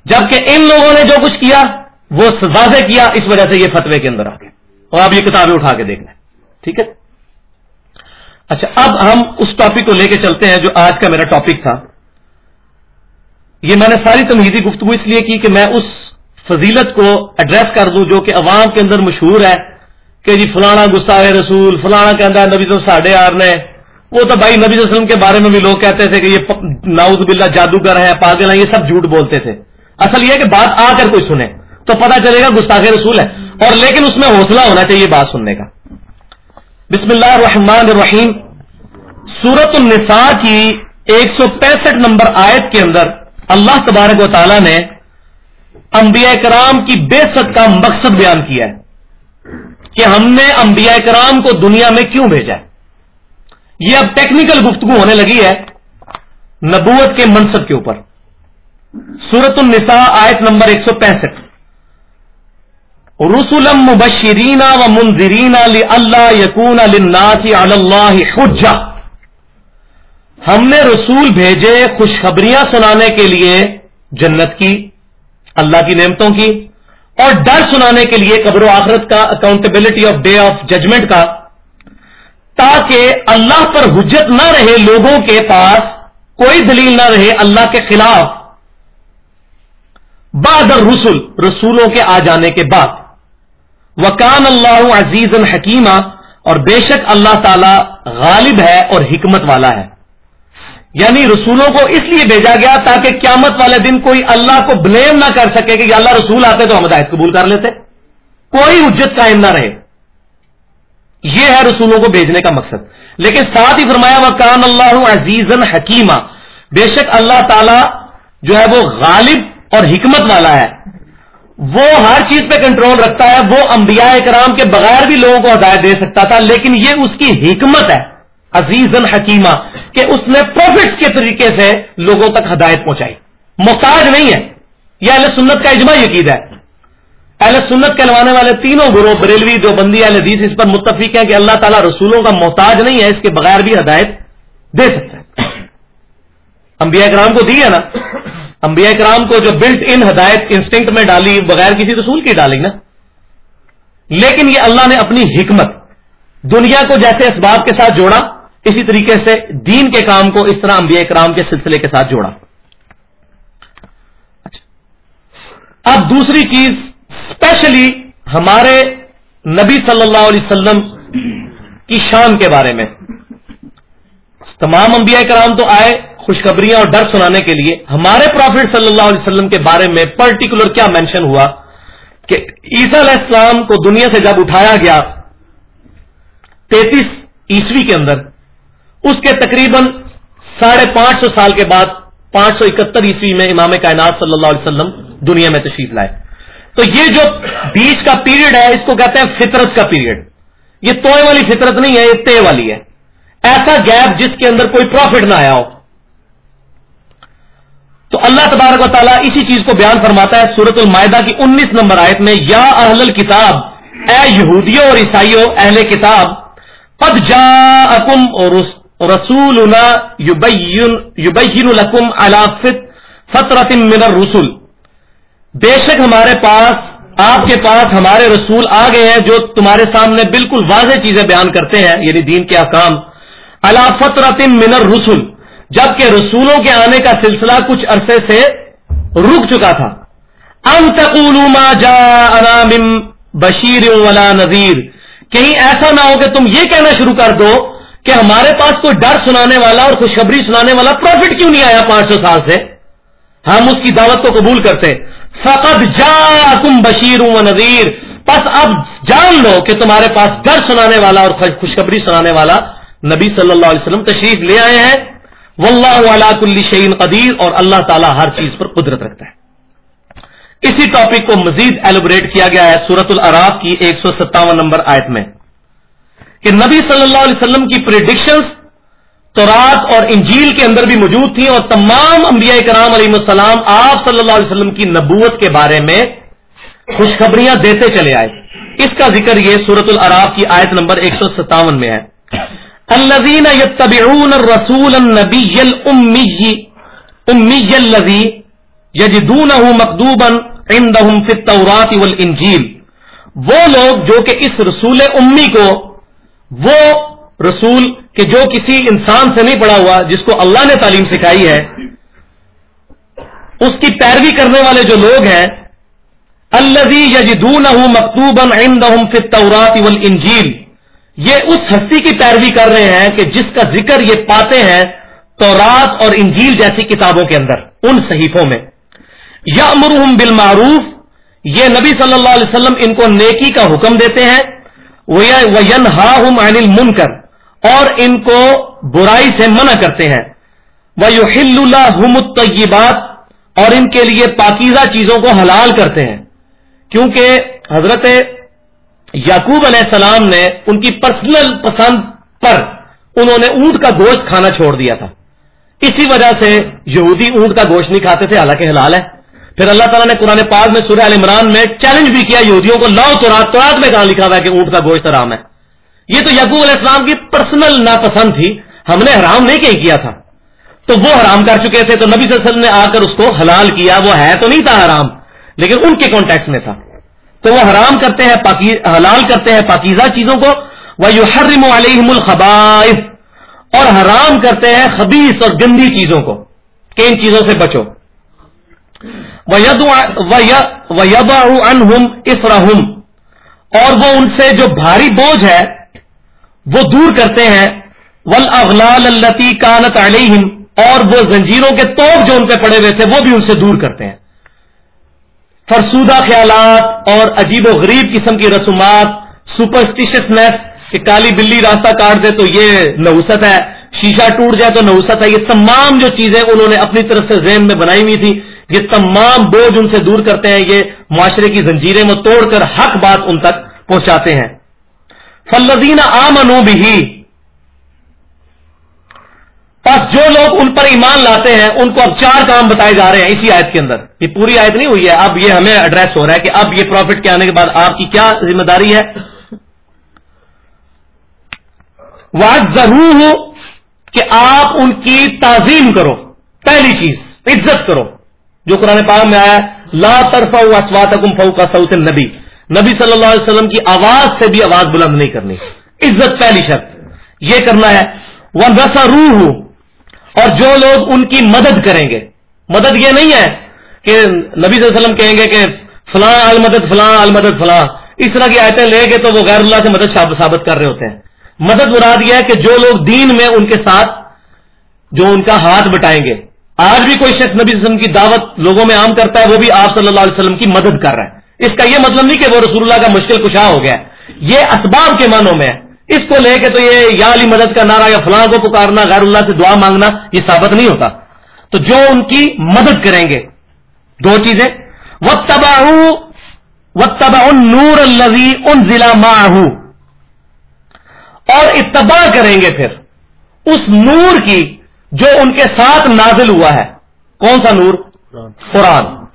جبکہ ان لوگوں نے جو کچھ کیا، وہ واضح کیا، اس وجہ سے یہ فتوے کے اندر آ گئے۔ اور آپ یہ کتابیں اٹھا کے دیکھ لیں۔ ٹھیک ہے؟ اچھا اب ہم اس ٹاپک کو لے کے چلتے ہیں جو آج کا میرا ٹاپک تھا۔ یہ میں نے ساری تمہیدی گفتگو اس لیے کی کہ میں اس فضیلت کو ایڈریس کر دوں جو کہ عوام کے اندر مشہور ہے کہ جی فلانا گستاخ رسول، فلانا کہتا ہے نبی تو ساڑھے آر نے۔ وہ تو بھائی نبی وسلم کے بارے میں بھی لوگ کہتے تھے کہ یہ ناؤز باللہ جادوگر ہے پاگل ہیں، یہ سب جھوٹ بولتے تھے۔ اصل یہ کہ بات آ کر کوئی سنے تو پتا چلے گا گستاخ رسول ہے۔ اور لیکن اس میں حوصلہ ہونا چاہیے بات سننے کا۔ بسم اللہ الرحمن الرحیم۔ سورت النساء کی ایک سو پینسٹھ نمبر آیت کے اندر اللہ تبارک و تعالی نے انبیاء کرام کی بے ست کا مقصد بیان کیا ہے کہ ہم نے انبیاء کرام کو دنیا میں کیوں بھیجا ہے؟ یہ اب ٹیکنیکل گفتگو ہونے لگی ہے نبوت کے منصب کے اوپر۔ سورت النساء آیت نمبر ایک سو پینسٹھ۔ رسولم مبشرین و منظرین اللہ یقون اللہ حجا ہم نے رسول بھیجے خوشخبریاں سنانے کے لیے جنت کی، اللہ کی نعمتوں کی، اور ڈر سنانے کے لیے قبر و آخرت کا accountability of day of judgement کا۔ تاکہ اللہ پر حجت نہ رہے لوگوں کے پاس، کوئی دلیل نہ رہے اللہ کے خلاف۔ بعد رسول رسولوں کے آ جانے کے بعد۔ وکان اللہ عزیز الحکیمہ اور بے شک اللہ تعالی غالب ہے اور حکمت والا ہے۔ یعنی رسولوں کو اس لیے بھیجا گیا تاکہ قیامت والے دن کوئی اللہ کو بلیم نہ کر سکے کہ اللہ رسول آتے تو ہم ہدایت قبول کر لیتے۔ کوئی اجت قائم نہ رہے۔ یہ ہے رسولوں کو بھیجنے کا مقصد۔ لیکن ساتھ ہی فرمایا وہ کان اللہ عزیز حکیمہ بے شک اللہ تعالی جو ہے وہ غالب اور حکمت والا ہے۔ وہ ہر چیز پہ کنٹرول رکھتا ہے، وہ انبیاء کرام کے بغیر بھی لوگوں کو ہدایت دے سکتا تھا، لیکن یہ اس کی حکمت ہے عزیز حکیمہ، کہ اس نے پروفٹ کے طریقے سے لوگوں تک ہدایت پہنچائی۔ محتاج نہیں ہے، یہ اہل سنت کا اجماع یقید ہے۔ اہل سنت کہلوانے والے تینوں گروہ، بریلوی جو بندی اہل حدیث اس پر متفق ہیں کہ اللہ تعالیٰ رسولوں کا محتاج نہیں ہے، اس کے بغیر بھی ہدایت دے سکتا ہے انبیاء کرام کو دی ہے نا انبیاء کرام کو جو بلٹ ان ہدایت انسٹنکٹ میں ڈالی، بغیر کسی رسول کی ڈالی نا۔ لیکن یہ اللہ نے اپنی حکمت دنیا کو جیسے اسباب کے ساتھ جوڑا، اسی طریقے سے دین کے کام کو اس طرح انبیاء کرام کے سلسلے کے ساتھ جوڑا۔ اب دوسری چیز اسپیشلی ہمارے نبی صلی اللہ علیہ وسلم کی شان کے بارے میں۔ تمام انبیاء کرام تو آئے خوشخبریاں اور ڈر سنانے کے لیے ہمارے پروفٹ صلی اللہ علیہ وسلم کے بارے میں پرٹیکولر کیا مینشن ہوا کہ عیسیٰ علیہ السلام کو دنیا سے جب اٹھایا گیا تینتیس عیسوی کے اندر، اس کے تقریباً ساڑھے پانچ سو سال کے بعد، پانچ سو اکہتر عیسوی میں امام کائنات صلی اللہ علیہ وسلم دنیا میں تشریف لائے۔ تو یہ جو بیچ کا پیریڈ ہے، اس کو کہتے ہیں فطرت کا پیریڈ۔ یہ توئے والی فطرت نہیں ہے، یہ تے والی ہے۔ ایسا گیپ جس کے اندر کوئی پروفٹ نہ آیا ہو۔ تو اللہ تبارک و تعالیٰ اسی چیز کو بیان فرماتا ہے سورت المائدہ کی انیس نمبر آیت میں، یا اہل الکتاب، اے یہودیوں اور عیسائیوں، اہل کتاب، قد جا اکم اور رسول فطرت من الرسل۔ بے شک ہمارے پاس، آپ کے پاس ہمارے رسول آ گئے ہیں جو تمہارے سامنے بالکل واضح چیزیں بیان کرتے ہیں یعنی دین کے احکام۔ اللہ فطرت من الرسل۔ جبکہ رسولوں کے آنے کا سلسلہ کچھ عرصے سے رک چکا تھا۔ ام ما جا بشیر ولا نذیر۔ کہیں ایسا نہ ہو کہ تم یہ کہنا شروع کر دو کہ ہمارے پاس کوئی ڈر سنانے والا اور خوشخبری سنانے والا پروفٹ کیوں نہیں آیا پانچ سو سال سے؟ ہم اس کی دعوت کو قبول کرتے فقط جا تم بشیر و نذیر۔ بس اب جان لو کہ تمہارے پاس ڈر سنانے والا اور خوشخبری سنانے والا نبی صلی اللہ علیہ وسلم تشریف لے آئے ہیں۔ واللہ کل شعین قدیر اور اللہ تعالیٰ ہر چیز پر قدرت رکھتا ہے۔ اسی ٹاپک کو مزید ایلوبریٹ کیا گیا ہے سورت العراف کی ایک سو ستاون نمبر آیت میں کہ نبی صلی اللہ علیہ وسلم کی پریڈکشنز تورات اور انجیل کے اندر بھی موجود تھیں اور تمام انبیاء کرام علیہ السلام آپ صلی اللہ علیہ وسلم کی نبوت کے بارے میں خوشخبریاں دیتے چلے آئے۔ اس کا ذکر یہ سورت العراف کی آیت نمبر ایک سو ستاون میں ہے۔ الذين يتبعون الرسول النبي الأمي، أمي الذي يجدونه مكتوبا عندهم في التوراة والإنجيل. وہ لوگ جو کہ اس رسول امی کو، وہ رسول کہ جو کسی انسان سے نہیں پڑا ہوا، جس کو اللہ نے تعلیم سکھائی ہے، اس کی پیروی کرنے والے جو لوگ ہیں الزی یجدون مکتوبا عندهم في التوراة والانجیل یہ اس ہستی کی پیروی کر رہے ہیں کہ جس کا ذکر یہ پاتے ہیں تو رات اور انجیل جیسی کتابوں کے اندر، ان صحیفوں میں۔ یا امرحم بالمعروف، یہ نبی صلی اللہ علیہ وسلم ان کو نیکی کا حکم دیتے ہیں۔ عن المنکر، اور ان کو برائی سے منع کرتے ہیں۔ وہ یو ہل اور ان کے لیے پاکیزہ چیزوں کو حلال کرتے ہیں۔ کیونکہ حضرت یعقوب علیہ السلام نے ان کی پرسنل پسند پر انہوں نے اونٹ کا گوشت کھانا چھوڑ دیا تھا۔ اسی وجہ سے یہودی اونٹ کا گوشت نہیں کھاتے تھے، حالانکہ حلال ہے۔ پھر اللہ تعالیٰ نے قرآن پاک میں سورہ عمران میں چیلنج بھی کیا یہودیوں کو لاؤ تو رات تو رات میں کہاں لکھا ہوا ہے کہ اونٹ کا گوشت حرام ہے۔ یہ تو یعقوب علیہ السلام کی پرسنل ناپسند تھی، ہم نے حرام نہیں کہیں کیا تھا۔ تو وہ حرام کر چکے تھے، تو نبی صلی اللہ علیہ وسلم نے آ کر اس کو حلال کیا، وہ ہے تو نہیں تھا حرام، لیکن ان کے کانٹیکس میں تھا۔ تو وہ حرام کرتے ہیں حلال کرتے ہیں پاکیزہ چیزوں کو۔ وہ یو حرم علیہم اور حرام کرتے ہیں خبیص اور گندی چیزوں کو، کہ ان چیزوں سے بچو۔ انہم اسرہم اور وہ ان سے جو بھاری بوجھ ہے، وہ دور کرتے ہیں۔ ول اغلال کانت علیہم اور وہ زنجیروں کے توپ جو ان پہ پڑے ہوئے تھے، وہ بھی ان سے دور کرتے ہیں۔ فرسودہ خیالات اور عجیب و غریب قسم کی رسومات سپرسٹیشسنیس کہ کالی بلی راستہ کاٹ دے تو یہ نوسط ہے، شیشہ ٹوٹ جائے تو نوسط ہے، یہ تمام جو چیزیں انہوں نے اپنی طرف سے ذہن میں بنائی ہوئی تھی یہ تمام بوجھ ان سے دور کرتے ہیں، یہ معاشرے کی زنجیریں میں توڑ کر حق بات ان تک پہنچاتے ہیں۔ فلزین آمنو بھی بس جو لوگ ان پر ایمان لاتے ہیں، ان کو اب چار کام بتائے جا رہے ہیں اسی آیت کے اندر۔ یہ پوری آیت نہیں ہوئی ہے، اب یہ ہمیں ایڈریس ہو رہا ہے کہ اب یہ پروفٹ کے آنے کے بعد آپ کی کیا ذمہ داری ہے؟ بات ضرور ہو کہ آپ ان کی تعظیم کرو۔ پہلی چیز، عزت کرو۔ جو قرآن پاک میں آیا لا طرف اسوات فو کا سعود نبی نبی صلی اللہ علیہ وسلم کی آواز سے بھی آواز بلند نہیں کرنی۔ عزت پہلی شرط۔ یہ کرنا ہے۔ وہ نسا روح اور جو لوگ ان کی مدد کریں گے۔ مدد یہ نہیں ہے کہ نبی صلی اللہ علیہ وسلم کہیں گے کہ فلاں المدد فلاں المدد فلاں۔ اس طرح کی آیتیں لے کے تو وہ غیر اللہ سے مدد ثابت کر رہے ہوتے ہیں۔ مدد مراد یہ ہے کہ جو لوگ دین میں ان کے ساتھ جو ان کا ہاتھ بٹائیں گے۔ آج بھی کوئی شخص نبی وسلم کی دعوت لوگوں میں عام کرتا ہے، وہ بھی آپ صلی اللہ علیہ وسلم کی مدد کر رہا ہے۔ اس کا یہ مطلب نہیں کہ وہ رسول اللہ کا مشکل کشا ہو گیا یہ اسباب کے معنوں میں ہے۔ اس کو لے کے تو یہ یا علی مدد کا نعرہ یا فلاں کو پکارنا، غیر اللہ سے دعا مانگنا، یہ ثابت نہیں ہوتا۔ تو جو ان کی مدد کریں گے، دو چیزیں۔ وہ تباہ وہ تباہ نور الزی ان ضلع اور اتباع کریں گے پھر اس نور کی جو ان کے ساتھ نازل ہوا ہے۔ کون سا نور؟ قرآن۔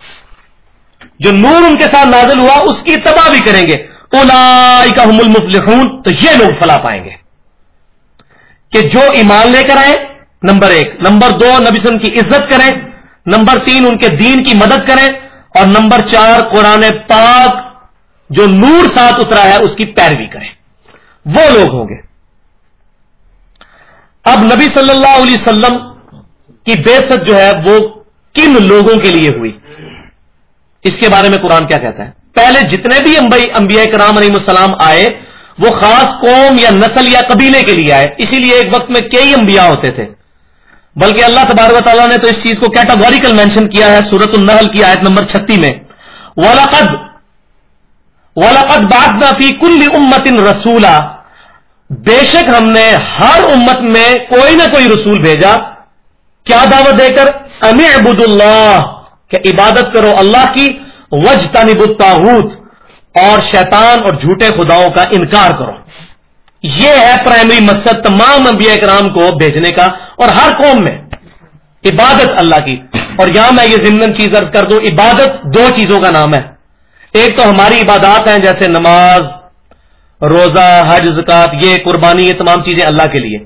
جو نور ان کے ساتھ نازل ہوا، اس کی تباہ بھی کریں گے۔ اولا کا المفلحون، تو یہ لوگ فلا پائیں گے۔ کہ جو ایمان لے کر آئے، نمبر ایک۔ نمبر دو، نبی سن کی عزت کریں۔ نمبر تین، ان کے دین کی مدد کریں۔ اور نمبر چار، قرآن پاک جو نور ساتھ اترا ہے، اس کی پیروی کریں۔ وہ لوگ ہوں گے۔ اب نبی صلی اللہ علیہ وسلم کی بے جو ہے، وہ کن لوگوں کے لیے ہوئی؟ اس کے بارے میں قرآن کیا کہتا ہے؟ پہلے جتنے بھی انبیاء کرام علیہ السلام آئے، وہ خاص قوم یا نسل یا قبیلے کے لیے آئے۔ اسی لیے ایک وقت میں کئی انبیاء ہوتے تھے۔ بلکہ اللہ تبار و تعالیٰ نے تو اس چیز کو کیٹاگوریکل مینشن کیا ہے سورت النحل کی آیت نمبر چھتی میں۔ ولاقد ولاقد بات نہ فی کل امت رسولہ بے شک ہم نے ہر امت میں کوئی نہ کوئی رسول بھیجا۔ کیا دعوت دے کر؟ ام ابود اللہ کہ عبادت کرو اللہ کی۔ وج تنب اور شیطان اور جھوٹے خداؤں کا انکار کرو۔ یہ ہے پرائمری مقصد تمام انبیاء کرام کو بھیجنے کا اور ہر قوم میں۔ عبادت اللہ کی۔ اور یہاں میں یہ ضمن چیز ارد کر دوں، عبادت دو چیزوں کا نام ہے۔ ایک تو ہماری عبادات ہیں، جیسے نماز، روزہ، حج زکات یہ قربانی، یہ تمام چیزیں اللہ کے لیے۔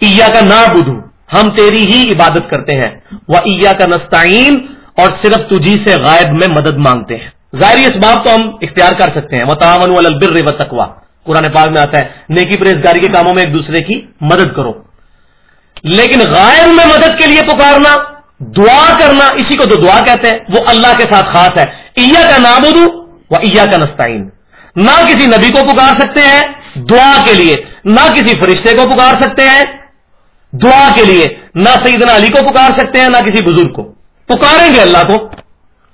ایا کا نا بدھو ہم تیری ہی عبادت کرتے ہیں۔ وہ ایا کا نستعین اور صرف تجھی سے غائب میں مدد مانگتے ہیں۔ ظاہری اس بات تو ہم اختیار کر سکتے ہیں۔ وہ تعاون البر و تقوا قرآن پاک میں آتا ہے، نیکی پرہیزگاری کے کاموں میں ایک دوسرے کی مدد کرو۔ لیکن غائب میں مدد کے لیے پکارنا، دعا کرنا، اسی کو تو دعا کہتے ہیں، وہ اللہ کے ساتھ خاص ہے۔ ایا کا نابودو وہ ایا کا نستعین نہ کسی نبی کو پکار سکتے ہیں دعا کے لیے، نہ کسی فرشتے کو پکار سکتے ہیں دعا کے لیے، نہ سیدنا علی کو پکار سکتے ہیں، نہ کسی بزرگ کو۔ پکاریں گے اللہ کو۔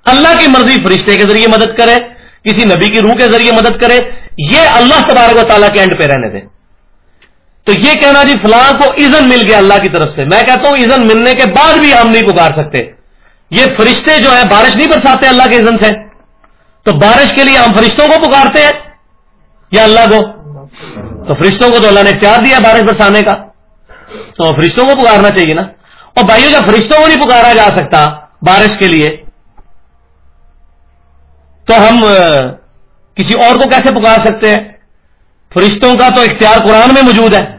اللہ کی مرضی فرشتے کے ذریعے مدد کرے، کسی نبی کی روح کے ذریعے مدد کرے، یہ اللہ تبارک و تعالیٰ کے اینڈ پہ رہنے دے۔ تو یہ کہنا جی فلاں کو ایزن مل گیا اللہ کی طرف سے۔ میں کہتا ہوں ایزن ملنے کے بعد بھی ہم نہیں پکار سکتے۔ یہ فرشتے جو ہیں، بارش نہیں برساتے اللہ کے ایزن سے۔ تو بارش کے لیے ہم فرشتوں کو پکارتے ہیں یا اللہ کو؟ تو فرشتوں کو تو اللہ نے اختیار دیا بارش برسانے کا۔ تو فرشتوں کو پکارنا چاہیے نا۔ اور بھائیوں جب فرشتوں کو نہیں پکارا جا سکتا بارش کے لیے۔ تو ہم کسی اور کو کیسے پکار سکتے ہیں؟ فرشتوں کا تو اختیار قرآن میں موجود ہے۔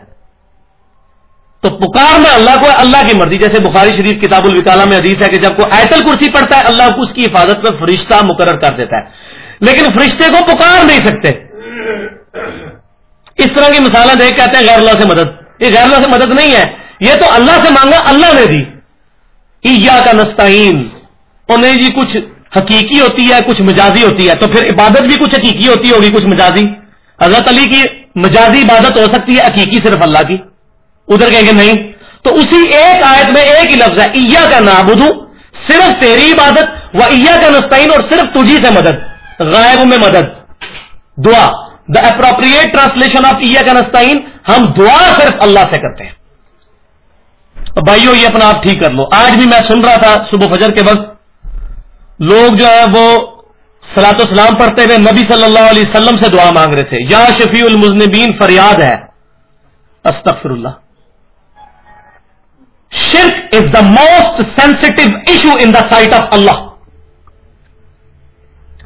تو پکارنا اللہ کو اللہ کی مرضی۔ جیسے بخاری شریف کتاب الوکالا میں حدیث ہے کہ جب کوئی ایٹل کرسی پڑتا ہے، اللہ کو اس کی حفاظت میں فرشتہ مقرر کر دیتا ہے۔ لیکن فرشتے کو پکار نہیں سکتے۔ اس طرح کی مثالیں دیکھ کہتے ہیں، غیر اللہ سے مدد۔ یہ غیر اللہ سے مدد نہیں ہے۔ یہ تو اللہ سے مانگا، اللہ نے دی۔ ایا کا نستعین۔ اور نہیں جی کچھ حقیقی ہوتی ہے، کچھ مجازی ہوتی ہے، تو پھر عبادت بھی کچھ حقیقی ہوتی ہوگی، کچھ مجازی۔ حضرت علی کی مجازی عبادت ہو سکتی ہے، حقیقی صرف اللہ کی۔ ادھر کہیں گے نہیں۔ تو اسی ایک آیت میں ایک ہی لفظ ہے ایا کا نابود صرف تیری عبادت و ایا کا نستعین، اور صرف تجھی سے مدد، غائب میں مدد۔ دعا دا اپروپریٹ ٹرانسلیشن آف ایا کا نستعین، ہم دعا صرف اللہ سے کرتے ہیں۔ بھائیو، یہ اپنا آپ ٹھیک کر لو۔ آج بھی میں سن رہا تھا صبح فجر کے وقت، لوگ جو ہے وہ سلاط اسلام پڑھتے ہوئے نبی صلی اللہ علیہ وسلم سے دعا مانگ رہے تھے۔ یا شفیع المزنبین فریاد ہے۔ استغفر اللہ شرک is the most sensitive issue in the sight of اللہ۔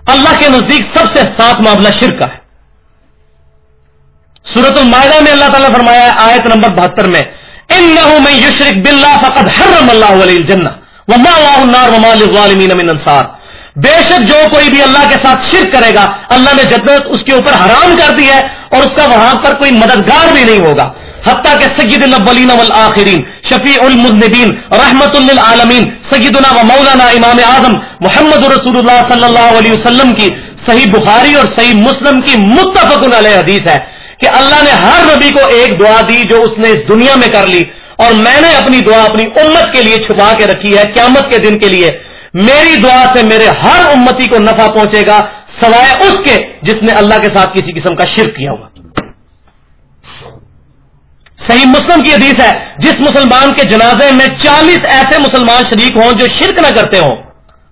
اللہ کے نزدیک سب سے ساتھ معاملہ شرک کا ہے۔ سورت المائدہ میں اللہ تعالیٰ فرمایا ہے، آیت نمبر بہتر میں ان میں یشرک بلّہ فقط حرم اللہ علیہ الجنہ وما النار وما للظالمین من انصار بے شک جو کوئی بھی اللہ کے ساتھ شرک کرے گا، اللہ نے جدت اس کے اوپر حرام کر دی ہے اور اس کا وہاں پر کوئی مددگار بھی نہیں ہوگا۔ حتیٰ کہ سید الاولین والآخرین، شفیع المذنبین، رحمت للعالمین، سیدنا و مولانا امام اعظم محمد رسول اللہ صلی اللہ علیہ وسلم کی صحیح بخاری اور صحیح مسلم کی متفق علیہ حدیث ہے۔ کہ اللہ نے ہر نبی کو ایک دعا دی جو اس نے اس دنیا میں کر لی اور میں نے اپنی دعا اپنی امت کے لیے چھپا کے رکھی ہے قیامت کے دن کے لیے۔ میری دعا سے میرے ہر امتی کو نفع پہنچے گا، سوائے اس کے جس نے اللہ کے ساتھ کسی قسم کا شرک کیا ہوا۔ صحیح مسلم کی حدیث ہے، جس مسلمان کے جنازے میں چالیس ایسے مسلمان شریک ہوں جو شرک نہ کرتے ہوں،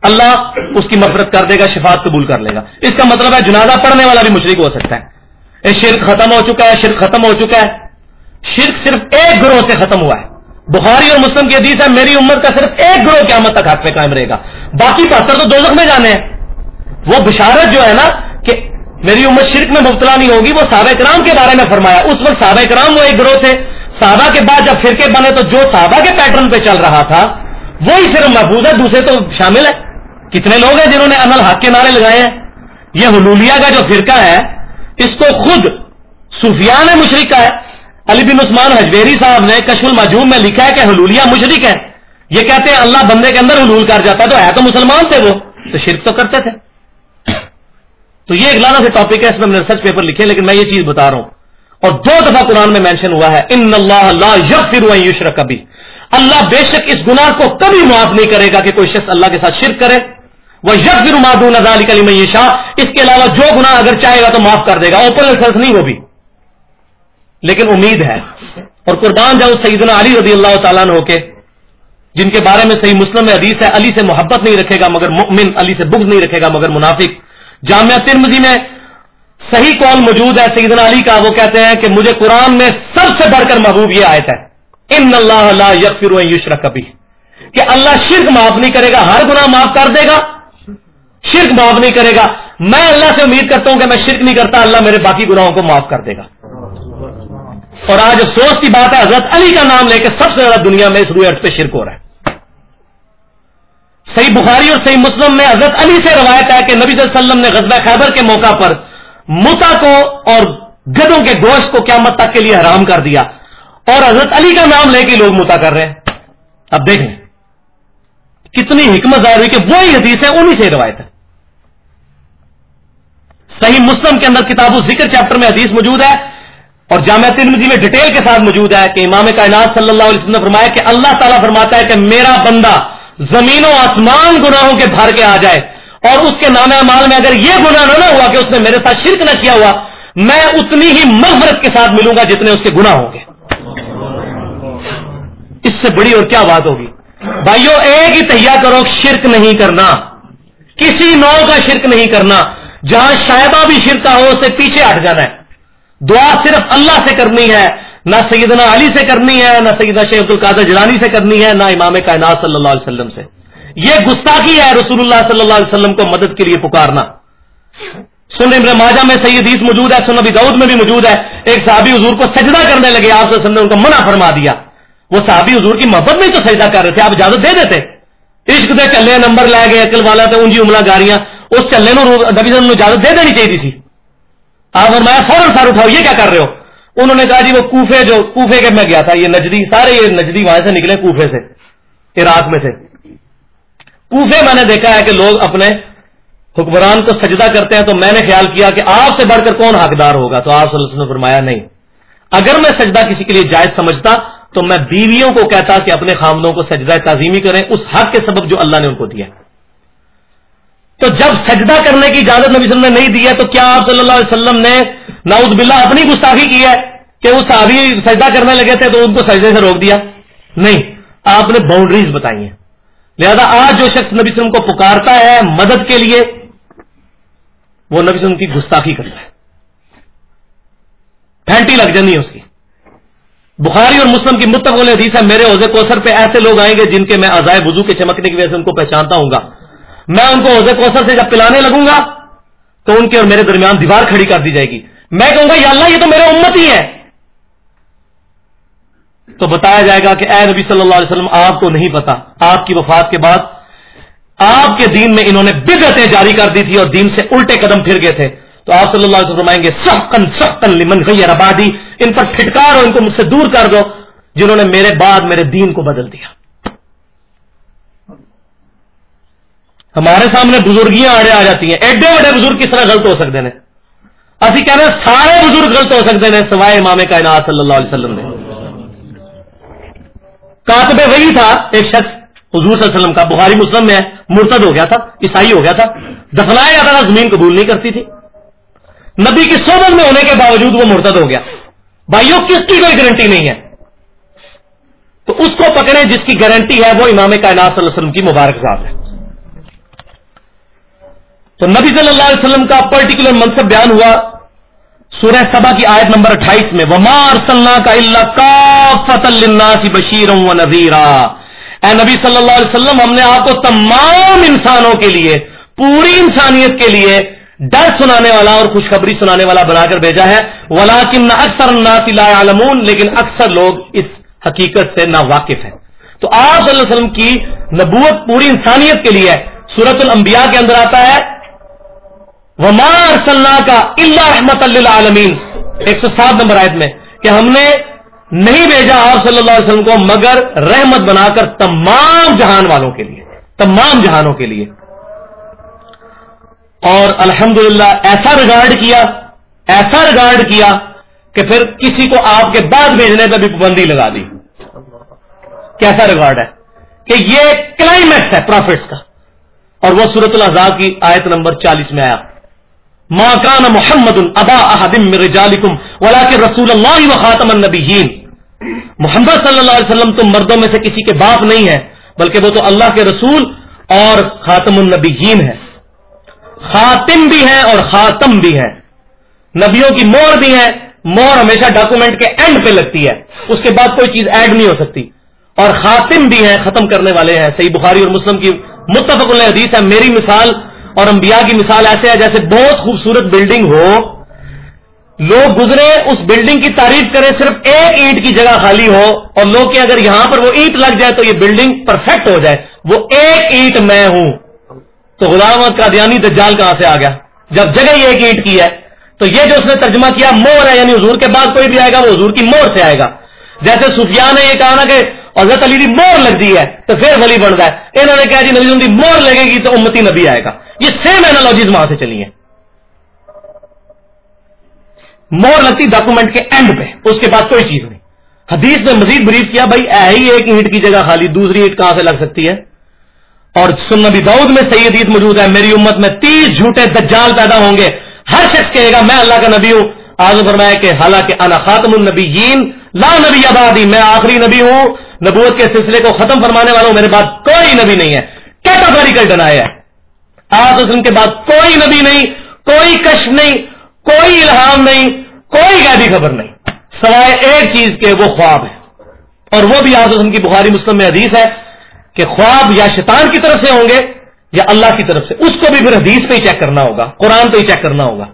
اللہ اس کی مفرت کر دے گا، شفاعت قبول کر لے گا۔ اس کا مطلب ہے جنازہ پڑھنے والا بھی مشرک ہو سکتا ہے۔ شرک ختم ہو چکا ہے، شرک ختم ہو چکا ہے۔ شرک صرف ایک گروہ سے ختم ہوا ہے۔ بخاری اور مسلم کی حدیث ہے، میری عمر کا صرف ایک گروہ قیامت تک ہاتھ پہ قائم رہے گا۔ باقی پتھر تو دو میں جانے ہیں۔ وہ بشارت جو ہے نا کہ میری عمر شرک میں مبتلا نہیں ہوگی، وہ صحابہ کرام کے بارے میں فرمایا۔ اس وقت صحابہ کرام وہ ایک گروہ تھے۔ صحابہ کے بعد جب فرقے بنے تو جو صحابہ کے پیٹرن پہ چل رہا تھا، وہی صرف محفوظ ہے، دوسرے تو شامل ہے۔ کتنے لوگ ہیں جنہوں نے انل حق کے نعرے لگائے ہیں؟ یہ حلولیا کا جو فرقہ ہے اس کو خود سفیان مشرق کا ہے، علی بن عثمان حجویری صاحب نے کشف المجوم میں لکھا ہے کہ حلولیا مشرق ہے یہ کہتے ہیں اللہ بندے کے اندر حلول کر جاتا ہے، تو ہے تو مسلمان تھے وہ، تو شرک تو کرتے تھے۔ تو یہ ایک لانا سے ٹاپک ہے، اس میں ریسرچ پیپر لکھے، لیکن میں یہ چیز بتا رہا ہوں۔ اور دو دفعہ قرآن میں مینشن ہوا ہے، ان اللہ اللہ یق پھر کبھی اللہ بے شک اس گناہ کو کبھی معاف نہیں کرے گا کہ کوئی شخص اللہ کے ساتھ شرک کرے۔ وہ یک پھر مادون علی شاہ اس کے علاوہ جو گناہ اگر چاہے گا تو معاف کر دے گا۔ اوپن نہیں، وہ بھی۔ لیکن امید ہے۔ اور قربان جاؤ سیدنا علی رضی اللہ تعالیٰ ہو کے، جن کے بارے میں صحیح مسلم میں حدیث ہے، علی سے محبت نہیں رکھے گا مگر مؤمن، علی سے بغض نہیں رکھے گا مگر منافق۔ جامعہ ترمزی میں صحیح کال موجود ہے سیدنا علی کا، وہ کہتے ہیں کہ مجھے قرآن میں سب سے بڑھ کر محبوب یہ آیت ہے۔ ان اللہ یقر یشر کبھی کہ اللہ شرک معاف نہیں کرے گا، ہر گناہ معاف کر دے گا۔ شرک معاف نہیں کرے گا۔ میں اللہ سے امید کرتا ہوں کہ میں شرک نہیں کرتا، اللہ میرے باقی گناہوں کو معاف کر دے گا۔ اور آج افسوس کی بات ہے، حضرت علی کا نام لے کے سب سے زیادہ دنیا میں اس روئے پہ شرک ہو رہا ہے۔ صحیح بخاری اور صحیح مسلم میں حضرت علی سے روایت ہے کہ نبی صلی اللہ علیہ وسلم نے غزبہ خیبر کے موقع پر متا کو اور گدوں کے گوشت کو قیامت تک کے لیے حرام کر دیا۔ اور حضرت علی کا نام لے کے لوگ متا کر رہے ہیں۔ اب دیکھیں۔ کتنی حکمت ظاہر ہوئی کہ وہی حدیث ہے، انہی سے روایت ہے۔ صحیح مسلم کے اندر کتاب و ذکر چیپٹر میں حدیث موجود ہے اور جامعہ ترمزی میں ڈیٹیل کے ساتھ موجود ہے کہ امام کائنات صلی اللہ علیہ وسلم نے فرمایا کہ اللہ تعالیٰ فرماتا ہے کہ میرا بندہ زمین و آسمان گناہوں کے بھر کے آ جائے اور اس کے نام اعمال میں اگر یہ گناہ نہ ہوا کہ اس نے میرے ساتھ شرک نہ کیا ہوا، میں اتنی ہی مغفرت کے ساتھ ملوں گا جتنے اس کے گناہ ہوں گے۔ اس سے بڑی اور کیا بات ہوگی؟ بھائیو، ایک ہی تہیا کرو، شرک نہیں کرنا۔ کسی نو کا شرک نہیں کرنا۔ جہاں شاید بھی شرک کا ہو اسے پیچھے ہٹ جانا ہے۔ دعا صرف اللہ سے کرنی ہے، نہ سیدنا علی سے کرنی ہے، نہ سیدنا شیخ عبد القادر جلانی سے کرنی ہے، نہ امام کائنات صلی اللہ علیہ وسلم سے۔ یہ گستاخی ہے رسول اللہ صلی اللہ علیہ وسلم کو مدد کے لیے پکارنا۔ سن ابن ماجہ میں سید عیس موجود ہے سن ابی دعود میں بھی موجود ہے۔ ایک صحابی حضور کو سجدہ کرنے لگے، آپ نے ان کو منع فرما دیا۔ وہ صحابی حضور کی محبت میں تو سجدہ کر رہے تھے، آپ اجازت دے دیتے۔ عشق دے چلے، نمبر لے گئے اکل والا تھے اونجی عملہ گاڑیاں اس چلے نو نبی اجازت دے دینی چاہیے تھی۔ آپ اور میں فوراً سر اٹھاؤ یہ کیا کر رہے ہو؟ انہوں نے کہا جی وہ کوفے جو، کوفے کے میں گیا تھا، یہ نجدی، سارے یہ نجدی وہاں سے نکلے کوفے سے، عراق میں سے۔ کوفے میں نے دیکھا ہے کہ لوگ اپنے حکمران کو سجدہ کرتے ہیں، تو میں نے خیال کیا کہ آپ سے بڑھ کر کون حقدار ہوگا؟ تو آپ صلی اللہ علیہ وسلم نے فرمایا، نہیں۔ اگر میں سجدہ کسی کے لیے جائز سمجھتا تو میں بیویوں کو کہتا کہ اپنے خامدوں کو سجدہ تعظیمی کریں، اس حق کے سبب جو اللہ نے ان کو دیا تو جب سجدہ کرنے کی اجازت نبی وسلم نے نہیں دی ہے، تو کیا آپ صلی اللہ علیہ وسلم نے ناؤد بلّہ اپنی گستاخی کی ہے کہ وہ صحابی سجدہ کرنے لگے تھے تو ان کو سجدے سے روک دیا؟ نہیں، آپ نے باؤنڈریز بتائی ہیں۔ لہذا آج جو شخص نبی وسلم کو پکارتا ہے مدد کے لیے، وہ نبی وسلم کی گستاخی کرتا ہے۔ پھینٹی لگ جانی ہے اس کی۔ بخاری اور مسلم کی متفق حدیث ہے، میرے عوضے کوثر پہ ایسے لوگ آئیں گے جن کے میں آزائے وضو کے چمکنے کی وجہ سے ان کو پہچانتا ہوں گا۔ میں ان کو حوضے کوثر سے جب پلانے لگوں گا، تو ان کے اور میرے درمیان دیوار کھڑی کر دی جائے گی۔ میں کہوں گا، یا اللہ، یہ تو میرے امت ہی ہے تو بتایا جائے گا کہ اے نبی صلی اللہ علیہ وسلم، آپ کو نہیں پتا۔ آپ کی وفات کے بعد آپ کے دین میں انہوں نے بدعتیں جاری کر دی تھی اور دین سے الٹے قدم پھر گئے تھے۔ تو آپ صلی اللہ علیہ وسلم فرمائیں گے سخن سخن لمن غیر آبادی ان پر پھٹکار ہو ان کو مجھ سے دور کر دو، جنہوں نے میرے بعد میرے دین کو بدل دیا۔ ہمارے سامنے بزرگیاں آڑے آ جاتی ہیں۔ ایڈے بڑے بزرگ کس طرح غلط ہو سکتے ہیں؟ ابھی کہہ رہے ہیں، سارے بزرگ غلط ہو سکتے ہیں، سوائے امام کائنات صلی اللہ علیہ وسلم نے۔ کاتب وہی تھا، ایک شخص حضور صلی اللہ علیہ وسلم کا، بخاری مسلم میں مرتد ہو گیا تھا، عیسائی ہو گیا تھا۔ دفنایا جاتا تھا، زمین قبول نہیں کرتی تھی۔ نبی کی صحبت میں ہونے کے باوجود وہ مرتد ہو گیا۔ بھائیوں کس کی کوئی گارنٹی نہیں ہے؟ تو اس کو پکڑے جس کی گارنٹی ہے وہ امام کائنات صلی اللہ علیہ وسلم کی مبارک ذات ہے۔ تو نبی صلی اللہ علیہ وسلم کا پرٹیکولر منصب بیان ہوا سورہ سبا کی آیت نمبر اٹھائیس میں۔ ومار صلاح کا اللہ کا فتح بشیر نذیرا اے نبی صلی اللہ علیہ وسلم، ہم نے آپ کو تمام انسانوں کے لیے، پوری انسانیت کے لیے ڈر سنانے والا اور خوشخبری سنانے والا بنا کر بھیجا ہے۔ ولاکن اکثر لا عالمون لیکن اکثر لوگ اس حقیقت سے نا واقف ہیں۔ تو آپ صلی اللہ علیہ وسلم کی نبوت پوری انسانیت کے لیے سورت الانبیاء کے اندر آتا ہے۔ ومار صلاح کا اللہ رحمت اللہ عالمین ایک سو سات نمبر آیت میں کہ ہم نے نہیں بھیجا آپ صلی اللہ علیہ وسلم کو مگر رحمت بنا کر تمام جہان والوں کے لیے۔ تمام جہانوں کے لیے۔ اور الحمدللہ ایسا ریگارڈ کیا، ایسا ریگارڈ کیا کہ پھر کسی کو آپ کے بعد بھیجنے پہ بھی پابندی لگا دی۔ کیسا ریگارڈ ہے؟ کہ یہ کلائمیکس ہے پروفٹس کا۔ اور وہ سورت الزاد کی آیت نمبر چالیس میں آیا۔ ماں کان محمد ابا احدم رجالکم ولا رسول اللہ و خاتم النبیین محمد صلی اللہ علیہ وسلم تم مردوں میں سے کسی کے باپ نہیں ہے، بلکہ وہ تو اللہ کے رسول اور خاتم النبیین ہے خاتم بھی ہے اور خاتم بھی ہے نبیوں کی مور بھی ہے مور ہمیشہ ڈاکومنٹ کے اینڈ پہ لگتی ہے۔ اس کے بعد کوئی چیز ایڈ نہیں ہو سکتی۔ اور خاتم بھی ہے ختم کرنے والے ہیں۔ صحیح بخاری اور مسلم کی متفق اللہ حدیث ہے، میری مثال اور انبیاء کی مثال ایسے ہے جیسے بہت خوبصورت بلڈنگ ہو۔ لوگ گزرے، اس بلڈنگ کی تعریف کریں، صرف ایک اینٹ کی جگہ خالی ہو۔ اور لوگ کہ اگر یہاں پر وہ اینٹ لگ جائے تو یہ بلڈنگ پرفیکٹ ہو جائے۔ وہ ایک اینٹ میں ہوں۔ تو غلام کا دھیانی دجال کہاں سے آ گیا؟ جب جگہ یہ ایک اینٹ کی ہے، تو یہ جو اس نے ترجمہ کیا، مور ہے یعنی حضور کے بعد کوئی بھی آئے گا، وہ حضور کی مور سے آئے گا۔ جیسے سفیان نے یہ کہا نا کہ حضرت علی دی مور لگ دی ہے، تو پھر ولی بن رہا ہے۔ انہوں نے کہا جی نبی مور لگے گی تو امتی نبی آئے گا۔ یہ سیم اینالوجیز وہاں سے چلی ہیں۔ مور لگتی ڈاکومنٹ کے اینڈ پہ، اس کے بعد کوئی چیز نہیں۔ حدیث میں مزید بریف کیا، بھائی ہی ایک اینٹ کی جگہ خالی، دوسری اینٹ کہاں سے لگ سکتی ہے؟ اور سن نبی دعود میں صحیح حدیث موجود ہے۔ میری امت میں تیس جھوٹے دجال پیدا ہوں گے۔ ہر شخص کہے گا، میں اللہ کا نبی ہوں۔ آج فرمایا کہ حالانکہ انا خاتم النبی لا نبی آبادی میں آخری نبی ہوں۔ نبوت کے سلسلے کو ختم فرمانے والا ہوں میرے بعد کوئی نبی نہیں ہے۔ کیٹاگوریکل ڈنایا ہے۔ آج کے بعد کوئی نبی نہیں، کوئی کشف نہیں، کوئی الہام نہیں، کوئی غیبی خبر نہیں۔ سوائے ایک چیز کے وہ خواب ہے اور وہ بھی آج کی بخاری مسلم میں حدیث ہے۔ کہ خواب یا شیطان کی طرف سے ہوں گے یا اللہ کی طرف سے؟ اس کو بھی پھر حدیث پہ ہی چیک کرنا ہوگا، قرآن پہ ہی چیک کرنا ہوگا۔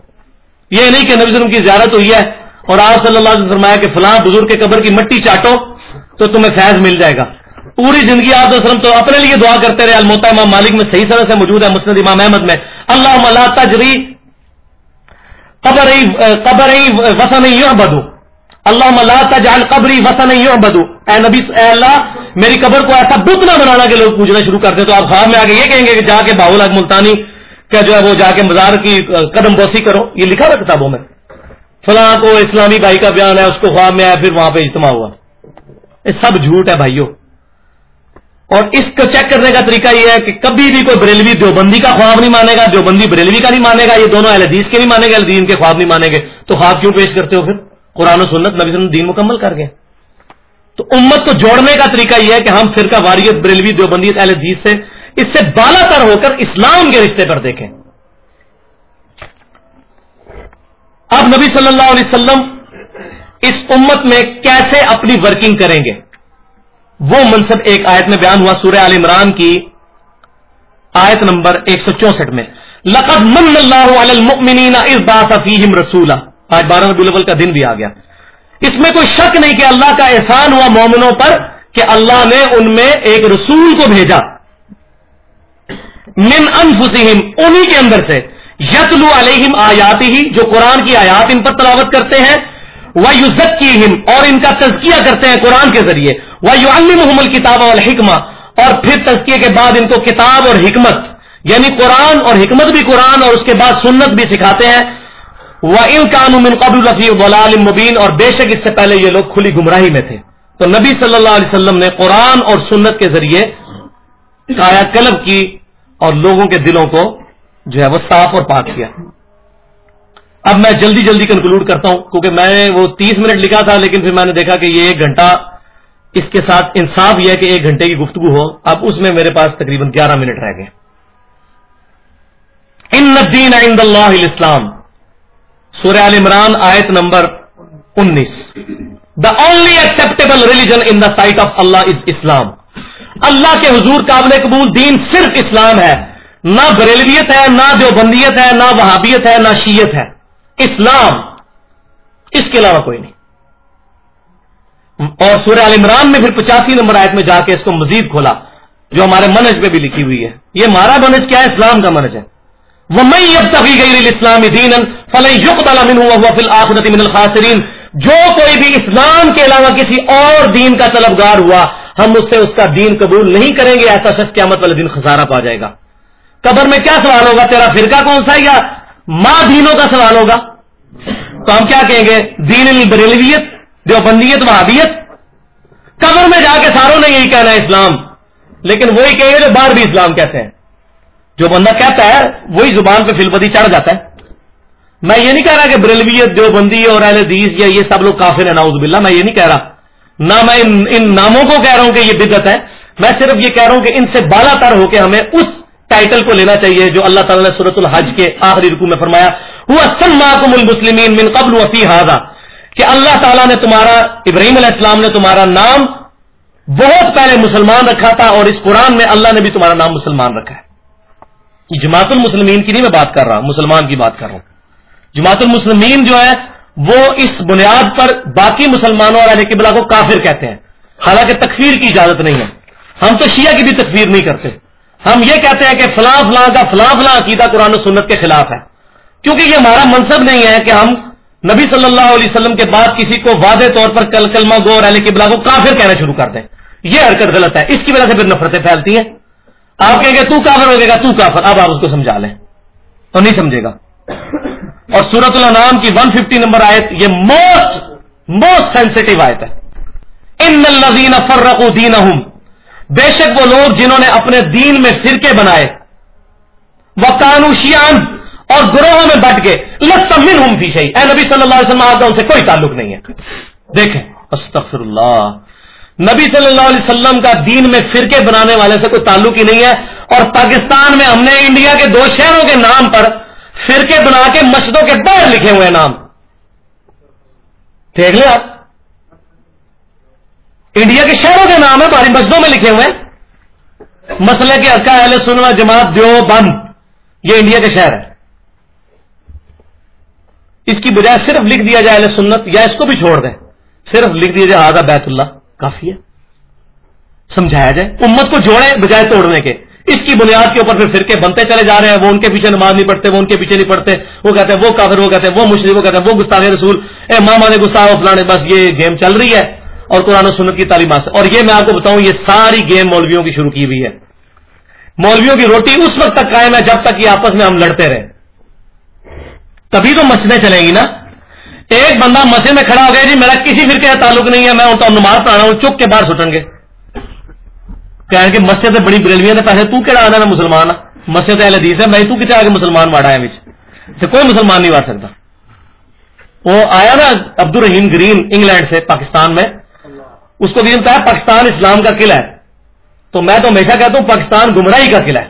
یہ نہیں کہ نبی وسلم کی زیارت ہوئی ہے اور آپ صلی اللہ علیہ وسلم فرمایا کہ فلاں بزرگ کے قبر کی مٹی چاٹو تو تمہیں فیض مل جائے گا۔ پوری زندگی آپ وسلم تو اپنے لیے دعا کرتے رہے المتا امام مالک میں صحیح طرح سے موجود ہے، مسند امام احمد میں۔ اللہ تجری قبر قبر وسن بدو اللہ ملا تجعل قبری وسن بدو اے نبی، اے اللہ، میری قبر کو ایسا بت نہ بنانا کہ لوگ پوچھنا شروع کرتے تو آپ خواب میں آگے یہ کہیں گے کہ جا کے باہول ملتانی کیا جو ہے وہ جا کے مزار کی قدم بوسی کرو۔ یہ لکھا ہوا کتابوں میں۔ فلاں کو اسلامی بھائی کا بیان ہے، اس کو خواب میں آیا پھر وہاں پہ اجتماع ہوا۔ یہ سب جھوٹ ہے بھائیوں اور اس کو چیک کرنے کا طریقہ یہ ہے کہ کبھی بھی کوئی بریلوی دیوبندی کا خواب نہیں مانے گا، دیوبندی بریلوی کا نہیں مانے گا، یہ دونوں اہل حدیث کے نہیں مانے گا الدین کے خواب نہیں مانے گے۔ تو خواب کیوں پیش کرتے ہو پھر؟ قرآن و سنت نبی وسلم دین مکمل کر گئے۔ تو امت کو جوڑنے کا طریقہ یہ ہے کہ ہم فرقہ واریت، بریلوی دیوبندی اہل حدیث سے اس سے بالا تر ہو کر اسلام کے رشتے پر دیکھیں۔ اب نبی صلی اللہ علیہ وسلم اس امت میں کیسے اپنی ورکنگ کریں گے؟ وہ منصب ایک آیت میں بیان ہوا سورہ عال عمران کی آیت نمبر ایک سو چونسٹھ میں، لقد من اللہ اس بات رسولہ آج بارہ نبی الاول کا دن بھی آ گیا۔ اس میں کوئی شک نہیں کہ اللہ کا احسان ہوا مومنوں پر کہ اللہ نے ان میں ایک رسول کو بھیجا۔ من انفسہم، انہی کے اندر سے۔ یتلو علیہم آیاتی ہی جو قرآن کی آیات ان پر تلاوت کرتے ہیں۔ وہ یوزت کی اور ان کا تزکیہ کرتے ہیں قرآن کے ذریعے۔ وہ یو محمد کتاب الحکمہ اور پھر تزکیے کے بعد ان کو کتاب اور حکمت۔ یعنی قرآن اور حکمت بھی قرآن اور اس کے بعد سنت بھی سکھاتے ہیں۔ وہ ان قانون قبل رفیع ولال مبین اور بے شک اس سے پہلے یہ لوگ کھلی گمراہی میں تھے۔ تو نبی صلی اللہ علیہ وسلم نے قرآن اور سنت کے ذریعے کایا کلب کی اور لوگوں کے دلوں کو جو ہے وہ صاف اور پاک کیا۔ اب میں جلدی جلدی کنکلوڈ کرتا ہوں، کیونکہ میں نے وہ تیس منٹ لکھا تھا، لیکن پھر میں نے دیکھا کہ یہ ایک گھنٹہ اس کے ساتھ انصاف یہ ہے کہ ایک گھنٹے کی گفتگو ہو۔ اب اس میں میرے پاس تقریباً گیارہ منٹ رہ گئے۔ ان ندین عند اللہ اسلام سورہ عال عمران آیت نمبر انیس. The only acceptable religion in the sight of Allah is اسلام اللہ کے حضور قابل قبول دین صرف اسلام ہے. نہ بریلویت ہے، نہ دیوبندیت ہے، نہ وہابیت ہے، نہ شیت ہے. اسلام، اس کے علاوہ کوئی نہیں. اور سورہ عال عمران میں پھر پچاسی نمبر آیت میں جا کے اس کو مزید کھولا، جو ہمارے منج پہ بھی لکھی ہوئی ہے. یہ ہمارا منج کیا ہے؟ اسلام کا منج ہے. وہ میں اب تبھی گئی اسلام دین فلح یق فل آخرت من الخاصرین جو کوئی بھی اسلام کے علاوہ کسی اور دین کا طلبگار ہوا، ہم اس سے اس کا دین قبول نہیں کریں گے، ایسا شخص قیامت والے دن خسارہ پا جائے گا۔ قبر میں کیا سوال ہوگا؟ تیرا فرقہ کون سا یا ماں دینوں کا سوال ہوگا؟ تو ہم کیا کہیں گے؟ دین البریلویت، دیوبندیت، وہابیت۔ قبر میں جا کے ساروں نے یہی کہنا ہے اسلام، لیکن وہی کہیں گے جو بار بھی اسلام کہتے ہیں۔ جو بندہ کہتا ہے، وہی زبان پہ فلپتی چڑھ جاتا ہے۔ میں یہ نہیں کہہ رہا کہ بریلویت، دیوبندی اور اہل حدیث یا یہ سب لوگ کافر ہیں ناؤز باللہ، میں یہ نہیں کہہ رہا۔ نہ میں ان ناموں کو کہہ رہا ہوں کہ یہ بدت ہے، میں صرف یہ کہہ رہا ہوں کہ ان سے بالا تر ہو کے ہمیں اس ٹائٹل کو لینا چاہیے جو اللہ تعالیٰ نے صورت الحج کے آخری رکو میں فرمایا۔ وہ المسلمین من قبل وفی ہاضا کہ اللہ تعالیٰ نے تمہارا، ابراہیم علیہ السلام نے تمہارا نام بہت پہلے مسلمان رکھا تھا اور اس قرآن میں اللہ نے بھی تمہارا نام مسلمان رکھا ہے۔ جماعت المسلمین کی نہیں میں بات کر رہا ہوں، مسلمان کی بات کر رہا ہوں۔ جماعت المسلمین جو ہے، وہ اس بنیاد پر باقی مسلمانوں اور اہل قبلہ کو کافر کہتے ہیں۔ حالانکہ تکفیر کی اجازت نہیں ہے۔ ہم تو شیعہ کی بھی تکفیر نہیں کرتے۔ ہم یہ کہتے ہیں کہ فلاں فلاں کا فلاں فلاں عقیدہ قرآن و سنت کے خلاف ہے۔ کیونکہ یہ ہمارا منصب نہیں ہے کہ ہم نبی صلی اللہ علیہ وسلم کے بعد کسی کو واضح طور پر کل کلمہ گو اور اہل قبلہ کو کافر کہنا شروع کر دیں۔ یہ حرکت غلط ہے۔ اس کی وجہ سے پھر نفرتیں پھیلتی ہیں۔ آپ کہیں گے، تو کافر ہو گا، تو کافر. اب آپ اس کو سمجھا لیں تو نہیں سمجھے گا۔ اور سورت الانام کی 150 نمبر آیت، یہ موسٹ موسٹ سینسٹو آیت ہے۔ ان الزین فرق دین بے شک وہ لوگ جنہوں نے اپنے دین میں فرقے بنائے۔ وہ کانوشیان اور گروہوں میں بٹ گئے۔ لسمن ہوں فی شہی اے نبی صلی اللہ علیہ وسلم، آپ کا ان سے کوئی تعلق نہیں ہے۔ دیکھیں استغفر اللہ نبی صلی اللہ علیہ وسلم کا دین میں فرقے بنانے والے سے کوئی تعلق ہی نہیں ہے اور پاکستان میں ہم نے انڈیا کے دو شہروں کے نام پر فرقے بنا کے مسجدوں کے باہر لکھے ہوئے نام۔ دیکھ لیں آپ۔ انڈیا کے شہروں کے نام ہے ہماری مسجدوں میں لکھے ہوئے۔ مسئلے کے حقہ اہل سنوا جماعت دیو بند، یہ انڈیا کے شہر ہے۔ اس کی بجائے صرف لکھ دیا جائے اہل سنت یا اس کو بھی چھوڑ دیں۔ صرف لکھ دیا جائے آزا بیت اللہ۔ کافی ہے۔ سمجھایا جائے۔ امت کو جوڑے بجائے توڑنے کے۔ اس کی بنیاد کے اوپر پھر فرقے بنتے چلے جا رہے ہیں۔ وہ ان کے پیچھے نماز نہیں پڑھتے، وہ ان کے پیچھے نہیں پڑھتے۔ وہ کہتے ہیں وہ کافر، وہ کہتے ہیں وہ مشرق وہ کہتے ہیں وہ گستاخ رسول۔ اے ماما نے گستاخ فلانے بس یہ گیم چل رہی ہے۔ اور قرآن و سنت کی تعلیمات سے۔ اور یہ میں آپ کو بتاؤں، یہ ساری گیم مولویوں کی شروع کی ہوئی ہے۔ مولویوں کی روٹی اس وقت تک قائم ہے جب تک یہ آپس میں ہم لڑتے رہے تبھی تو مسجدیں چلیں گی نا۔ ایک بندہ مسجد میں کھڑا ہو گیا جی میرا کسی فرقے کا تعلق نہیں ہے، میں ان نماز پڑھا رہا ہوں چک کے باہر سٹیں گے۔ کہ کہ مسجد بڑی بریلویاں نے پیسے تو کہڑا آنا میں مسلمان ہاں؟ مسجد اہل حدیث ہے، میں تو کتنے آگے مسلمان واڑا ہے تو جی، کوئی مسلمان نہیں وڑ سکتا۔ وہ آیا نا عبد الرحیم گرین انگلینڈ سے، پاکستان میں۔ اس کو بھی کہا پاکستان اسلام کا قلعہ ہے۔ تو میں تو ہمیشہ کہتا ہوں پاکستان گمراہی کا قلعہ ہے۔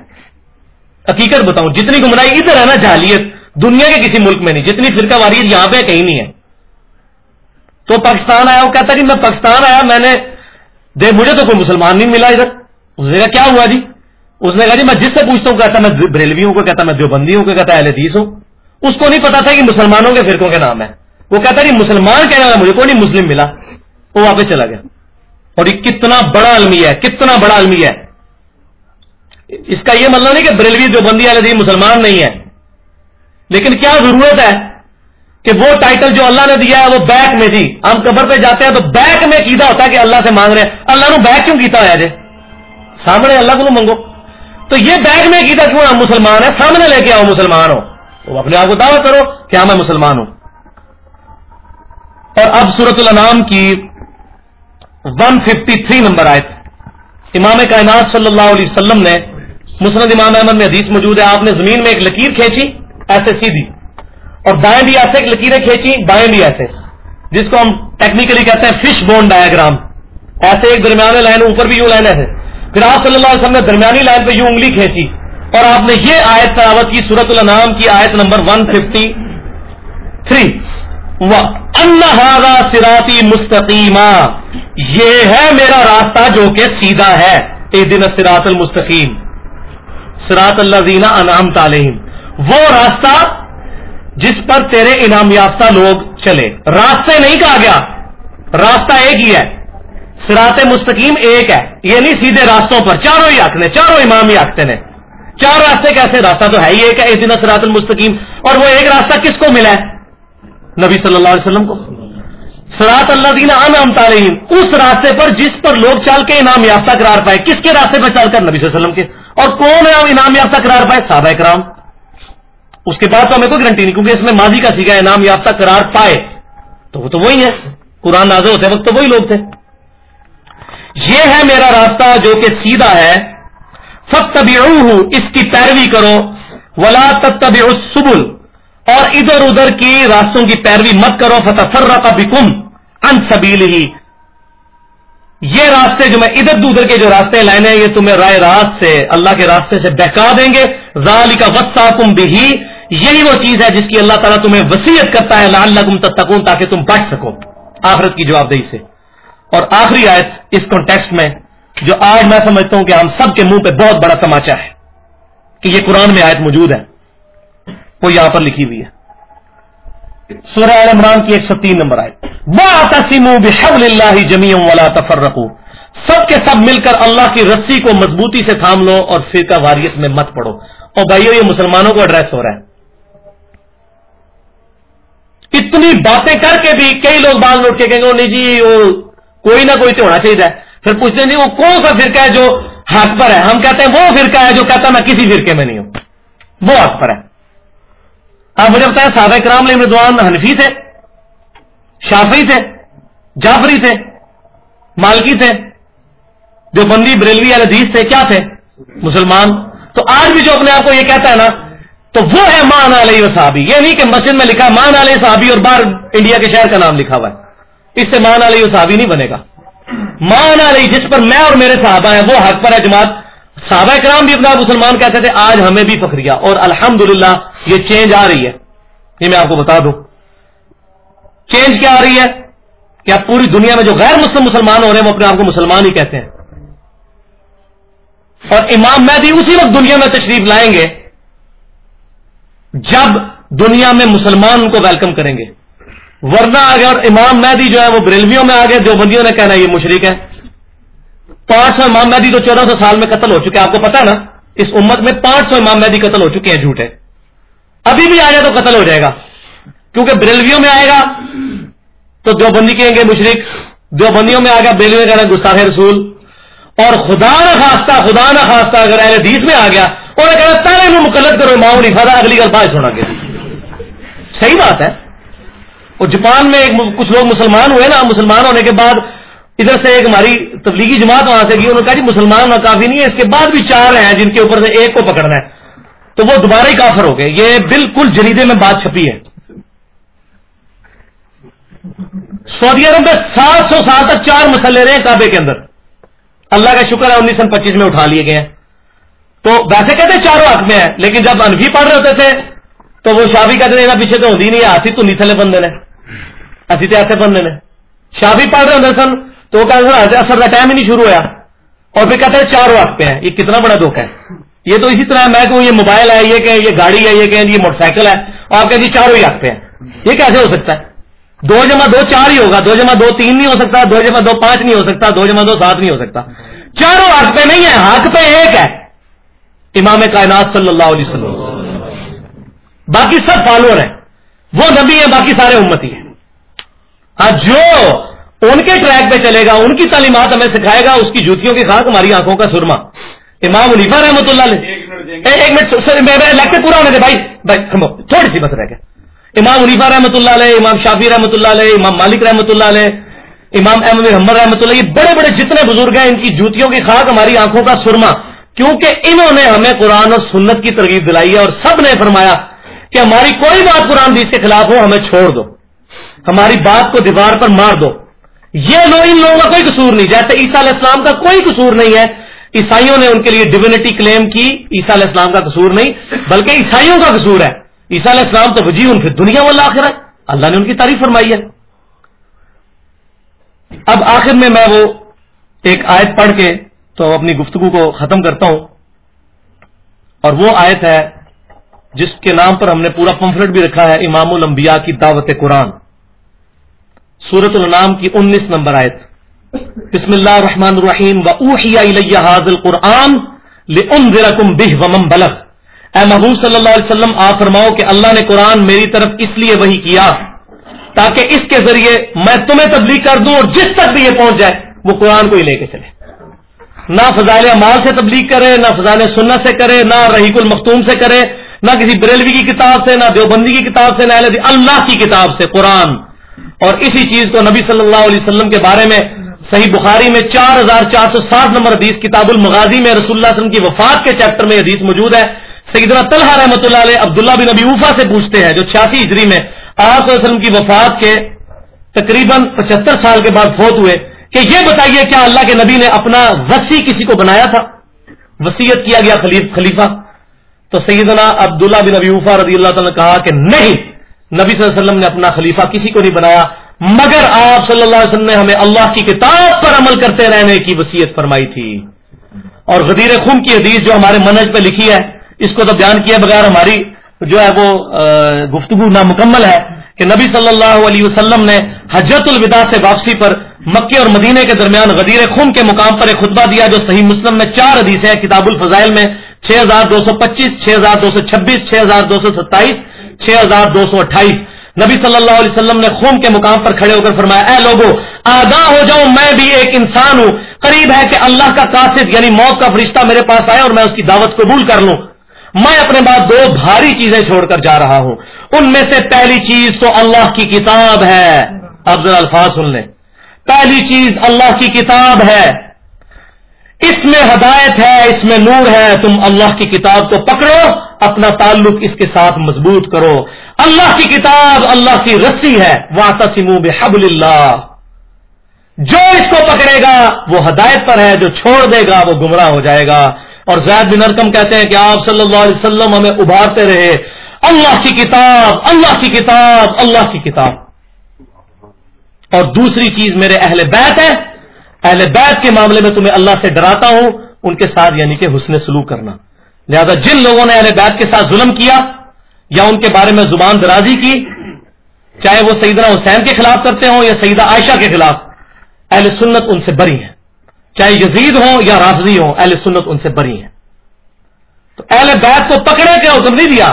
حقیقت بتاؤں، جتنی گمراہی ادھر ہے نا جہلیت دنیا کے کسی ملک میں نہیں، جتنی فرقہ واریت یہاں پہ کہیں نہیں ہے۔ تو پاکستان آیا، وہ کہتا جی میں پاکستان آیا، میں نے دے، مجھے تو کوئی مسلمان نہیں ملا ادھر۔ اس نے کہا، کیا ہوا جی؟ اس نے کہا جی میں جس سے پوچھتا ہوں، کہتا میں بریلوی ہوں کو، کہتا میں دیوبندی ہوں کو کہتا اہل حدیث ہوں۔ اس کو نہیں پتا تھا کہ مسلمانوں کے فرقوں کے نام ہے وہ کہتا جی مسلمان کہنا تھا مجھے کوئی نہیں، مسلم ملا۔ وہ واپس چلا گیا۔ اور یہ کتنا بڑا المیہ ہے، کتنا بڑا المیہ ہے۔ اس کا یہ مطلب نہیں کہ بریلوی دیوبندی اہل حدیث مسلمان نہیں ہے۔ لیکن کیا ضرورت ہے کہ وہ ٹائٹل جو اللہ نے دیا ہے وہ بیک میں جی ہم قبر پہ جاتے ہیں تو بیک میں کیتا ہوتا ہے کہ اللہ سے مانگ رہے ہیں۔ اللہ نے بیک کیوں کیتا ہوا جی سامنے اللہ کو منگو تو یہ بیک میں کیتا کیوں ہم مسلمان ہیں، سامنے لے کے آؤ، مسلمان ہو۔ تو اپنے آپ کو دعویٰ کرو کہ ہاں میں مسلمان ہوں۔ اور اب سورت الانام کی 153 نمبر آئے امام کائنات صلی اللہ علیہ وسلم نے مسند امام احمد میں حدیث موجود ہے۔ آپ نے زمین میں ایک لکیر کھینچی۔ ایسے سیدھی اور دائیں بھی ایسے لکیریں کھینچی بائیں بھی ایسے۔ جس کو ہم ٹیکنیکلی کہتے ہیں فش بون ڈایاگرام ایسے ایک درمیانے لائن، اوپر بھی یوں لائن ایسے۔ پھر آپ صلی اللہ علیہ وسلم نے درمیانی لائن پہ یوں انگلی کھینچی اور آپ نے یہ آیت تلاوت کی سورت الانام کی آیت نمبر 153 انہارا سراتی مستقیمہ یہ ہے میرا راستہ جو کہ سیدھا ہے۔ اے دن سراط المستقیم۔ سراط اللہ زینا انعام تعلیم وہ راستہ جس پر تیرے انعام یافتہ لوگ چلے۔ راستے نہیں کہا گیا۔ راستہ ایک ہی ہے۔ سراط مستقیم ایک ہے۔ یہ نہیں سیدھے راستوں پر۔ چاروں ہی آخنے چاروں امام ہی آختے ہیں۔ چار راستے کیسے؟ راستہ تو ہے ہی ایک ہے۔ اس دن سراط المستقیم اور وہ ایک راستہ کس کو ملا ہے؟ نبی صلی اللہ علیہ وسلم کو۔ سراط اللہ دینا انعام تعلیم اس راستے پر جس پر لوگ چل کے انعام یافتہ قرار پائے۔ کس کے راستے پر چل کر؟ نبی صلی اللہ علیہ وسلم کے۔ اور کون ہے انعام یافتہ قرار پائے؟ صحابہ کرام۔ اس کے بعد تو ہمیں کوئی گارنٹی نہیں، کیونکہ اس میں ماضی کا سیکھا انعام یافتہ قرار پائے۔ تو وہ تو وہی ہے قرآن نازل ہوتے وقت تو وہی لوگ تھے۔ یہ ہے میرا راستہ جو کہ سیدھا ہے۔ سب تبھی اس کی پیروی کرو۔ ولا تب تبھی سبل اور ادھر ادھر کی راستوں کی پیروی مت کرو۔ فتح فرا کا بکم ان سبیل ہی یہ راستے جو میں ادھر ادھر کے جو راستے لائنے یہ تمہیں رائے راست سے، اللہ کے راستے سے بہکا دیں گے۔ ذالی کا وسا کم بھی یہی وہ چیز ہے جس کی اللہ تعالیٰ تمہیں وسیعت کرتا ہے لال تم تک تاکہ تم بچ سکو۔ آخرت کی جواب دہی سے۔ اور آخری آیت اس کانٹیکسٹ میں، جو آج میں سمجھتا ہوں کہ ہم سب کے منہ پہ بہت بڑا تماچا ہے، کہ یہ قرآن میں آیت موجود ہے۔ وہ یہاں پر لکھی ہوئی ہے۔ سورہ عمران کی ایک سو تین نمبر آئے تسیم بحول اللہ جمی ولا تفر رکھو سب کے سب مل کر اللہ کی رسی کو مضبوطی سے تھام لو اور فرقہ واریت میں مت پڑو۔ اور بھائیو، یہ مسلمانوں کو ایڈریس ہو رہا ہے۔ اتنی باتیں کر کے بھی کئی لوگ بعض لوٹ کے کہیں گے نہیں جی وہ کوئی نہ کوئی تو ہونا چاہیے پھر پوچھتے ہیں وہ کون سا فرقہ ہے جو حق پر ہے؟ ہم کہتے ہیں، وہ فرقہ ہے جو کہتا میں کسی فرقے میں نہیں ہوں۔ وہ حق پر ہے۔ اب مجھے بتایا صحابہ کرام علیہ رضوان حنفی تھے شافی تھے، جعفری تھے، مالکی تھے جو بندی بریلوی الحدیث تھے، کیا تھے؟ مسلمان۔ تو آج بھی جو اپنے آپ کو یہ کہتا ہے نا تو وہ ہے مان علیہ و صحابی۔ یہ نہیں کہ مسجد میں لکھا مان علیہ صحابی اور باہر انڈیا کے شہر کا نام لکھا ہوا ہے۔ اس سے مان علیہ و صحابی نہیں بنے گا۔ مان علیہ، جس پر میں اور میرے صحابہ ہیں، وہ حق پر ہے جماعت۔ صحابہ کرام بھی اپنا مسلمان کہتے تھے، آج ہمیں بھی فخریہ اور الحمدللہ، یہ چینج آ رہی ہے۔ یہ میں آپ کو بتا دوں۔ چینج کیا آ رہی ہے؟ کہ آپ پوری دنیا میں جو غیر مسلم مسلمان ہو رہے ہیں، وہ اپنے آپ کو مسلمان ہی کہتے ہیں۔ اور امام مہدی اسی وقت دنیا میں تشریف لائیں گے جب دنیا میں مسلمان ان کو ویلکم کریں گے۔ ورنہ اگر امام مہدی جو ہے وہ بریلویوں میں آ گئے جو بندیوں نے کہنا یہ مشرق ہے پانچ سو امام مہدی تو چودہ سو سال میں قتل ہو چکے آپ کو پتا نا؟ اس امت میں پانچ سو امام مہدی قتل ہو چکے ہیں، جھوٹے۔ ابھی بھی آ جائے تو قتل ہو جائے گا۔ کیونکہ بریلویوں میں آئے گا تو دو بندی کہیں گے مشرق دو بندیوں میں آ گیا بریلوی کہنا گستاخ رسول۔ اور خدا نہ خدا نہ اگر اہل حدیث میں آ گیا اور کہنا پہلے میں مقلد کرو ماؤ نہیں کھاتا اگلی گل پاس ہونا گیا صحیح بات ہے۔ اور جاپان میں کچھ لوگ مسلمان ہوئے نا، مسلمان ہونے کے بعد ادھر سے ایک ہماری تبلیغی جماعت وہاں سے کی انہوں نے کہا جی مسلمان ہونا کافی نہیں ہے، اس کے بعد بھی چار ہیں جن کے اوپر سے ایک کو پکڑنا ہے۔ تو وہ دوبارہ ہی کافر ہو گئے۔ یہ بالکل جریدے میں بات چھپی ہے۔ سعودی عرب میں سات سو سال تک چار مسئلے رہے ہیں کعبے کے اندر۔ اللہ کا شکر ہے، انیس سو پچیس میں اٹھا لیے گئے ہیں۔ تو ویسے کہتے چاروں حق میں ہیں، لیکن جب انفی پڑھ رہے ہوتے تھے، تو وہ شافی کہتے ہیں پیچھے تو ہوتی نہیں ہے تو نیچلے بندے نے۔ اسی تو ایسے بندے نے۔ شافی پڑھ رہے ہوتے سن، تو وہ کہتے اثر کا ٹائم ہی نہیں شروع ہوا اور پھر کہتے ہیں چار وقت پہ ہیں۔ یہ کتنا بڑا دکھ ہے۔ یہ تو اسی طرح میں کہوں یہ موبائل ہے، یہ کہ یہ گاڑی ہے، یہ کہ یہ موٹر سائیکل ہے۔ اور آپ کہیں جی چاروں ہی حق پہ ہیں۔ یہ کیسے ہو سکتا ہے؟ دو جمع دو چار ہی ہوگا، دو جمع دو تین نہیں ہو سکتا، دو جمع دو پانچ نہیں ہو سکتا، دو جمع دو سات نہیں ہو سکتا۔ چاروں حق پہ نہیں ہے، حق پہ ایک ہے۔ امام کائنات صلی اللہ علیہ وسلم۔ باقی سب فالوور ہیں۔ وہ نبی ہیں باقی سارے امتی ہیں۔ ہاں جو ان کے ٹریک پہ چلے گا ان کی تعلیمات ہمیں سکھائے گا اس کی جوتیوں کی خاک ہماری آنکھوں کا سرما۔ امام علیفا رحمۃ اللہ علیہ۔ ایک منٹ لیکچر پورا ہونے دے بھائی بھائی تھوڑی سی بس رہ گیا امام علیفا رحمۃ اللہ علیہ امام شافی رحمۃ اللہ علیہ امام مالک رحمۃ اللہ علیہ امام احمد محمد رحمۃ اللہ یہ بڑے بڑے جتنے بزرگ ہیں ان کی جوتیوں کی خاک ہماری آنکھوں کا سرما۔ کیونکہ انہوں نے ہمیں قرآن اور سنت کی ترغیب دلائی ہے اور سب نے فرمایا کہ ہماری کوئی بات قرآن دیس کے خلاف ہو، ہمیں چھوڑ دو۔ ہماری بات کو دیوار پر مار دو۔ یہ لو، ان لوگوں کا کوئی قصور نہیں۔ جیسے عیسیٰ علیہ السلام کا کوئی قصور نہیں ہے۔ عیسائیوں نے ان کے لیے ڈیوینٹی کلیم کی۔ عیسیٰ علیہ السلام کا قصور نہیں، بلکہ عیسائیوں کا قصور ہے۔ عیسیٰ علیہ السلام تو وجی ان پھر دنیا والا آخر ہے اللہ نے ان کی تعریف فرمائی ہے۔ اب آخر میں میں وہ ایک آیت پڑھ کے تو اپنی گفتگو کو ختم کرتا ہوں۔ اور وہ آیت ہے جس کے نام پر ہم نے پورا پمفلٹ بھی رکھا ہے، امام الانبیاء کی دعوت قرآن۔ سورت النام کی انیس نمبر آیت۔ بسم اللہ الرحمن الرحیم۔ و اوحی حاضل قرآن بہ ومم بلغ۔ اے محبوب صلی اللہ علیہ وسلم، آپ فرماؤ کہ اللہ نے قرآن میری طرف اس لیے وہی کیا تاکہ اس کے ذریعے میں تمہیں تبلیغ کر دوں اور جس تک بھی یہ پہنچ جائے، وہ قرآن کو ہی لے کے چلے۔ نہ فضائل مال سے تبلیغ کرے، نہ فضائل سنت سے کرے، نہ رحیق المختوم سے کرے، نہ کسی بریلوی کی کتاب سے، نہ دیوبندی کی کتاب سے، نہ اللہ کی کتاب سے، قرآن۔ اور اسی چیز کو نبی صلی اللہ علیہ وسلم کے بارے میں صحیح بخاری میں چار ہزار چار سو ساٹھ نمبر حدیث کتاب المغازی میں رسول اللہ علیہ وسلم کی وفات کے چیپٹر میں حدیث موجود ہے۔ سیدنا طلحہ رحمۃ اللہ علیہ عبداللہ بن نبی اوفا سے پوچھتے ہیں، جو چھیاسی ہجری میں آپ وسلم کی وفات کے تقریباً پچہتر سال کے بعد فوت ہوئے کہ یہ بتائیے کیا اللہ کے نبی نے اپنا وسیع کسی کو بنایا تھا؟ وسیعت کیا گیا خلیفہ؟ تو سیدنا عبداللہ بن ابی رضی اللہ تعالیٰ نے کہا کہ نہیں، نبی صلی اللہ علیہ وسلم نے اپنا خلیفہ کسی کو نہیں بنایا، مگر آپ صلی اللہ علیہ وسلم نے ہمیں اللہ کی کتاب پر عمل کرتے رہنے کی وسیعت فرمائی تھی۔ اور غدیر خون کی حدیث جو ہمارے منج پہ لکھی ہے، اس کو تو بیان کیا بغیر ہماری جو ہے وہ گفتگو نامکمل ہے کہ نبی صلی اللہ علیہ وسلم نے حجت الوداع سے واپسی پر مکے اور مدینے کے درمیان غدیر خون کے مقام پر ایک خطبہ دیا جو صحیح مسلم میں چار حدیث ہے کتاب الفضائل میں چھ ہزار دو سو پچیس چھ ہزار دو سو چھبیس چھ ہزار دو سو ستائیس چھ ہزار دو سو اٹھائیس۔ نبی صلی اللہ علیہ وسلم نے خون کے مقام پر کھڑے ہو کر فرمایا، اے لوگوں آگاہ ہو جاؤں میں بھی ایک انسان ہوں۔ قریب ہے کہ اللہ کا قاصد یعنی موت کا فرشتہ میرے پاس آئے اور میں اس کی دعوت قبول کر لوں۔ میں اپنے بعد دو بھاری چیزیں چھوڑ کر جا رہا ہوں۔ ان میں سے پہلی چیز تو اللہ کی کتاب ہے۔ اب ذرا الفاظ سن لیں۔ پہلی چیز اللہ کی کتاب ہے۔ اس میں ہدایت ہے، اس میں نور ہے۔ تم اللہ کی کتاب کو پکڑو، اپنا تعلق اس کے ساتھ مضبوط کرو۔ اللہ کی کتاب اللہ کی رسی ہے۔ واتا سمو بحبل اللہ جو اس کو پکڑے گا، وہ ہدایت پر ہے۔ جو چھوڑ دے گا، وہ گمراہ ہو جائے گا۔ اور زید بن ارکم کہتے ہیں کہ آپ صلی اللہ علیہ وسلم ہمیں ابھارتے رہے۔ اللہ کی کتاب، اللہ کی کتاب، اللہ کی کتاب۔ اور دوسری چیز میرے اہل بیت ہے۔ اہل بیت کے معاملے میں تمہیں اللہ سے ڈراتا ہوں، ان کے ساتھ یعنی کہ حسن سلوک کرنا۔ لہذا جن لوگوں نے اہل بیت کے ساتھ ظلم کیا یا ان کے بارے میں زبان درازی کی، چاہے وہ سیدنا حسین کے خلاف کرتے ہوں یا سیدہ عائشہ کے خلاف، اہل سنت ان سے بری ہیں۔ چاہے یزید ہوں یا رافضی ہوں، اہل سنت ان سے بری ہیں۔ تو اہل بیت کو پکڑے کے حکم نہیں دیا۔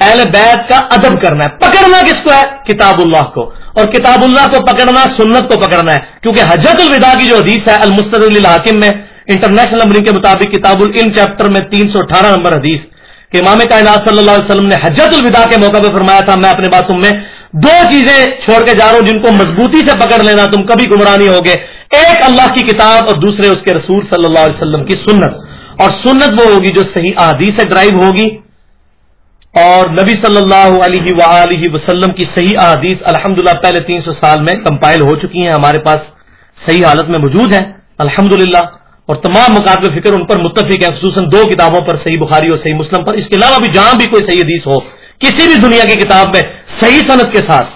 اہل بیت کا ادب کرنا ہے۔ پکڑنا کس کو ہے؟ کتاب اللہ کو۔ اور کتاب اللہ کو پکڑنا، سنت کو پکڑنا ہے. کیونکہ حجت الوداع کی جو حدیث ہے المستد الحاکم میں، انٹرنیشنل نمبرنگ کے مطابق کتاب العلم چیپٹر میں تین سو اٹھارہ نمبر حدیث کہ امام کائنات صلی اللہ علیہ وسلم نے حجت الوداع کے موقع پہ فرمایا تھا، میں اپنے بات میں دو چیزیں چھوڑ کے جا رہا ہوں جن کو مضبوطی سے پکڑ لینا تم کبھی گمراہ نہیں ہوگے۔ ایک اللہ کی کتاب اور دوسرے اس کے رسول صلی اللہ علیہ وسلم کی سنت۔ اور سنت وہ ہوگی جو صحیح احادیث سے ڈرائیو ہوگی۔ اور نبی صلی اللہ علیہ وآلہ وسلم کی صحیح احادیث الحمد پہلے تین سو سال میں کمپائل ہو چکی ہیں، ہمارے پاس صحیح حالت میں موجود ہیں الحمد اور تمام مقابل فکر ان پر متفق ہیں، خصوصاً دو کتابوں پر، صحیح بخاری اور صحیح مسلم پر۔ اس کے علاوہ بھی جہاں بھی کوئی صحیح حدیث ہو، کسی بھی دنیا کی کتاب میں صحیح صنعت کے ساتھ،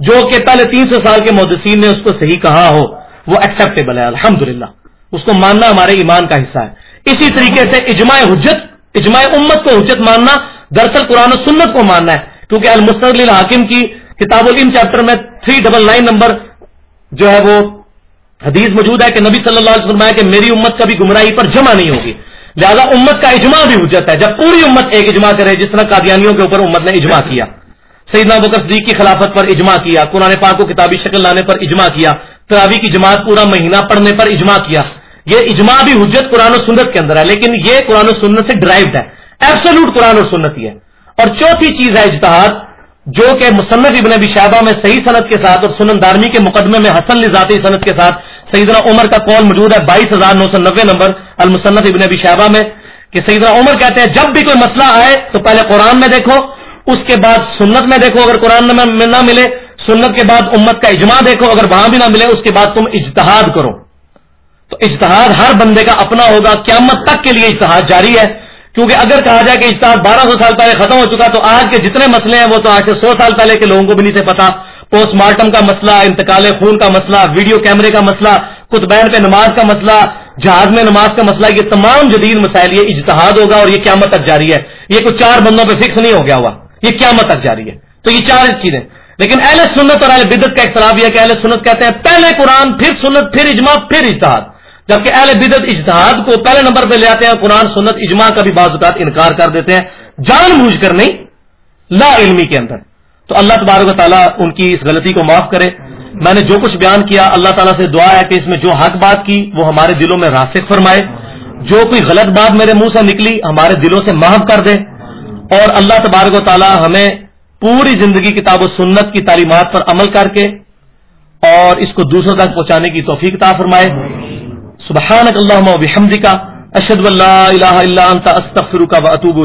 جو کہ پہلے تین سو سال کے مودسین نے اس کو صحیح کہا ہو، وہ ایکسیپٹیبل ہے الحمد اس کو ماننا ہمارے ایمان کا حصہ ہے۔ اسی طریقے سے اجماع حجت، اجماع امت کو حجت ماننا دراصل قرآن و سنت کو ماننا ہے، کیونکہ المستقل الحاکم کی کتاب العلم چیپٹر میں تھری ڈبل نائن نمبر جو ہے وہ حدیث موجود ہے کہ نبی صلی اللہ علیہ وسلم کہ میری امت کبھی گمراہی پر جمع نہیں ہوگی۔ لہذا امت کا اجماع بھی حجت ہے۔ جب پوری امت ایک اجماع کرے جس طرح قادیانیوں کے اوپر امت نے اجماع کیا۔ سیدنا بکر صدیق کی خلافت پر اجماع کیا، قرآن پاک کو کتابی شکل لانے پر اجماع کیا، تراوی کی جماعت پورا مہینہ پڑھنے پر اجماع کیا۔ یہ اجماع بھی حجت قرآن و سنت کے اندر ہے، لیکن یہ قرآن و سنت سے ڈرائیوڈ ہے۔ ایبسولوٹ قرآن اور سنت ہی ہے۔ اور چوتھی چیز ہے اجتہاد، جو کہ مصنف ابن ابی شہبہ میں صحیح صنعت کے ساتھ اور سنن دارمی کے مقدمے میں حسن لذاتی صنعت کے ساتھ سیدنا عمر کا قول موجود ہے، بائیس ہزار نو سو نبے نمبر، المصنف ابن ابی شہبہ میں، کہ سیدنا عمر کہتے ہیں، جب بھی کوئی مسئلہ آئے تو پہلے قرآن میں دیکھو، اس کے بعد سنت میں دیکھو، اگر قرآن میں نہ ملے، سنت کے بعد امت کا اجماع دیکھو، اگر وہاں بھی نہ ملے، اس کے بعد تم اجتہاد کرو۔ تو اجتہاد ہر بندے کا اپنا ہوگا، قیامت تک کے لیے اجتہاد جاری ہے۔ کیونکہ اگر کہا جائے کہ اجتہاد بارہ سو سال پہلے ختم ہو چکا تو آج کے جتنے مسئلے ہیں وہ تو آج سے سو سال پہلے کے لوگوں کو بھی نہیں سے پتا پوسٹ مارٹم کا مسئلہ، انتقال خون کا مسئلہ ویڈیو کیمرے کا مسئلہ کتبین پہ نماز کا مسئلہ، جہاز میں نماز کا مسئلہ، یہ تمام جدید مسائل، یہ اجتہاد ہوگا اور یہ قیامت تک جاری ہے۔ یہ کچھ چار بندوں پہ فکس نہیں ہو گیا ہوا۔ یہ قیامت تک جاری ہے۔ تو یہ چار چیزیں۔ لیکن اہل سنت اور اہل بدت کا اختلاف یہ کہ اہل سنت کہتے ہیں، پہلے قرآن، پھر سنت، پھر اجماع، پھر اجتہاد۔ جبکہ اہل بدت اجتہاد کو پہلے نمبر پہ لے آتے ہیں قرآن سنت اجماع کا بھی بعض اوقات انکار کر دیتے ہیں۔ جان بوجھ کر نہیں، لا علمی کے اندر۔ تو اللہ تبارک و تعالیٰ ان کی اس غلطی کو معاف کرے۔ میں نے جو کچھ بیان کیا، اللہ تعالیٰ سے دعا ہے کہ اس میں جو حق بات کی، وہ ہمارے دلوں میں راسک فرمائے۔ جو کوئی غلط بات میرے منہ سے نکلی، ہمارے دلوں سے معاف کر دے۔ اور اللہ تبارک و تعالیٰ ہمیں پوری زندگی کتاب و سنت کی تعلیمات پر عمل کر کے اور اس کو دوسروں تک پہنچانے کی توفیق تا فرمائے۔ سبحانک اللهم وبحمدك اشهد ان لا الہ الا انت استغفرک و اتوب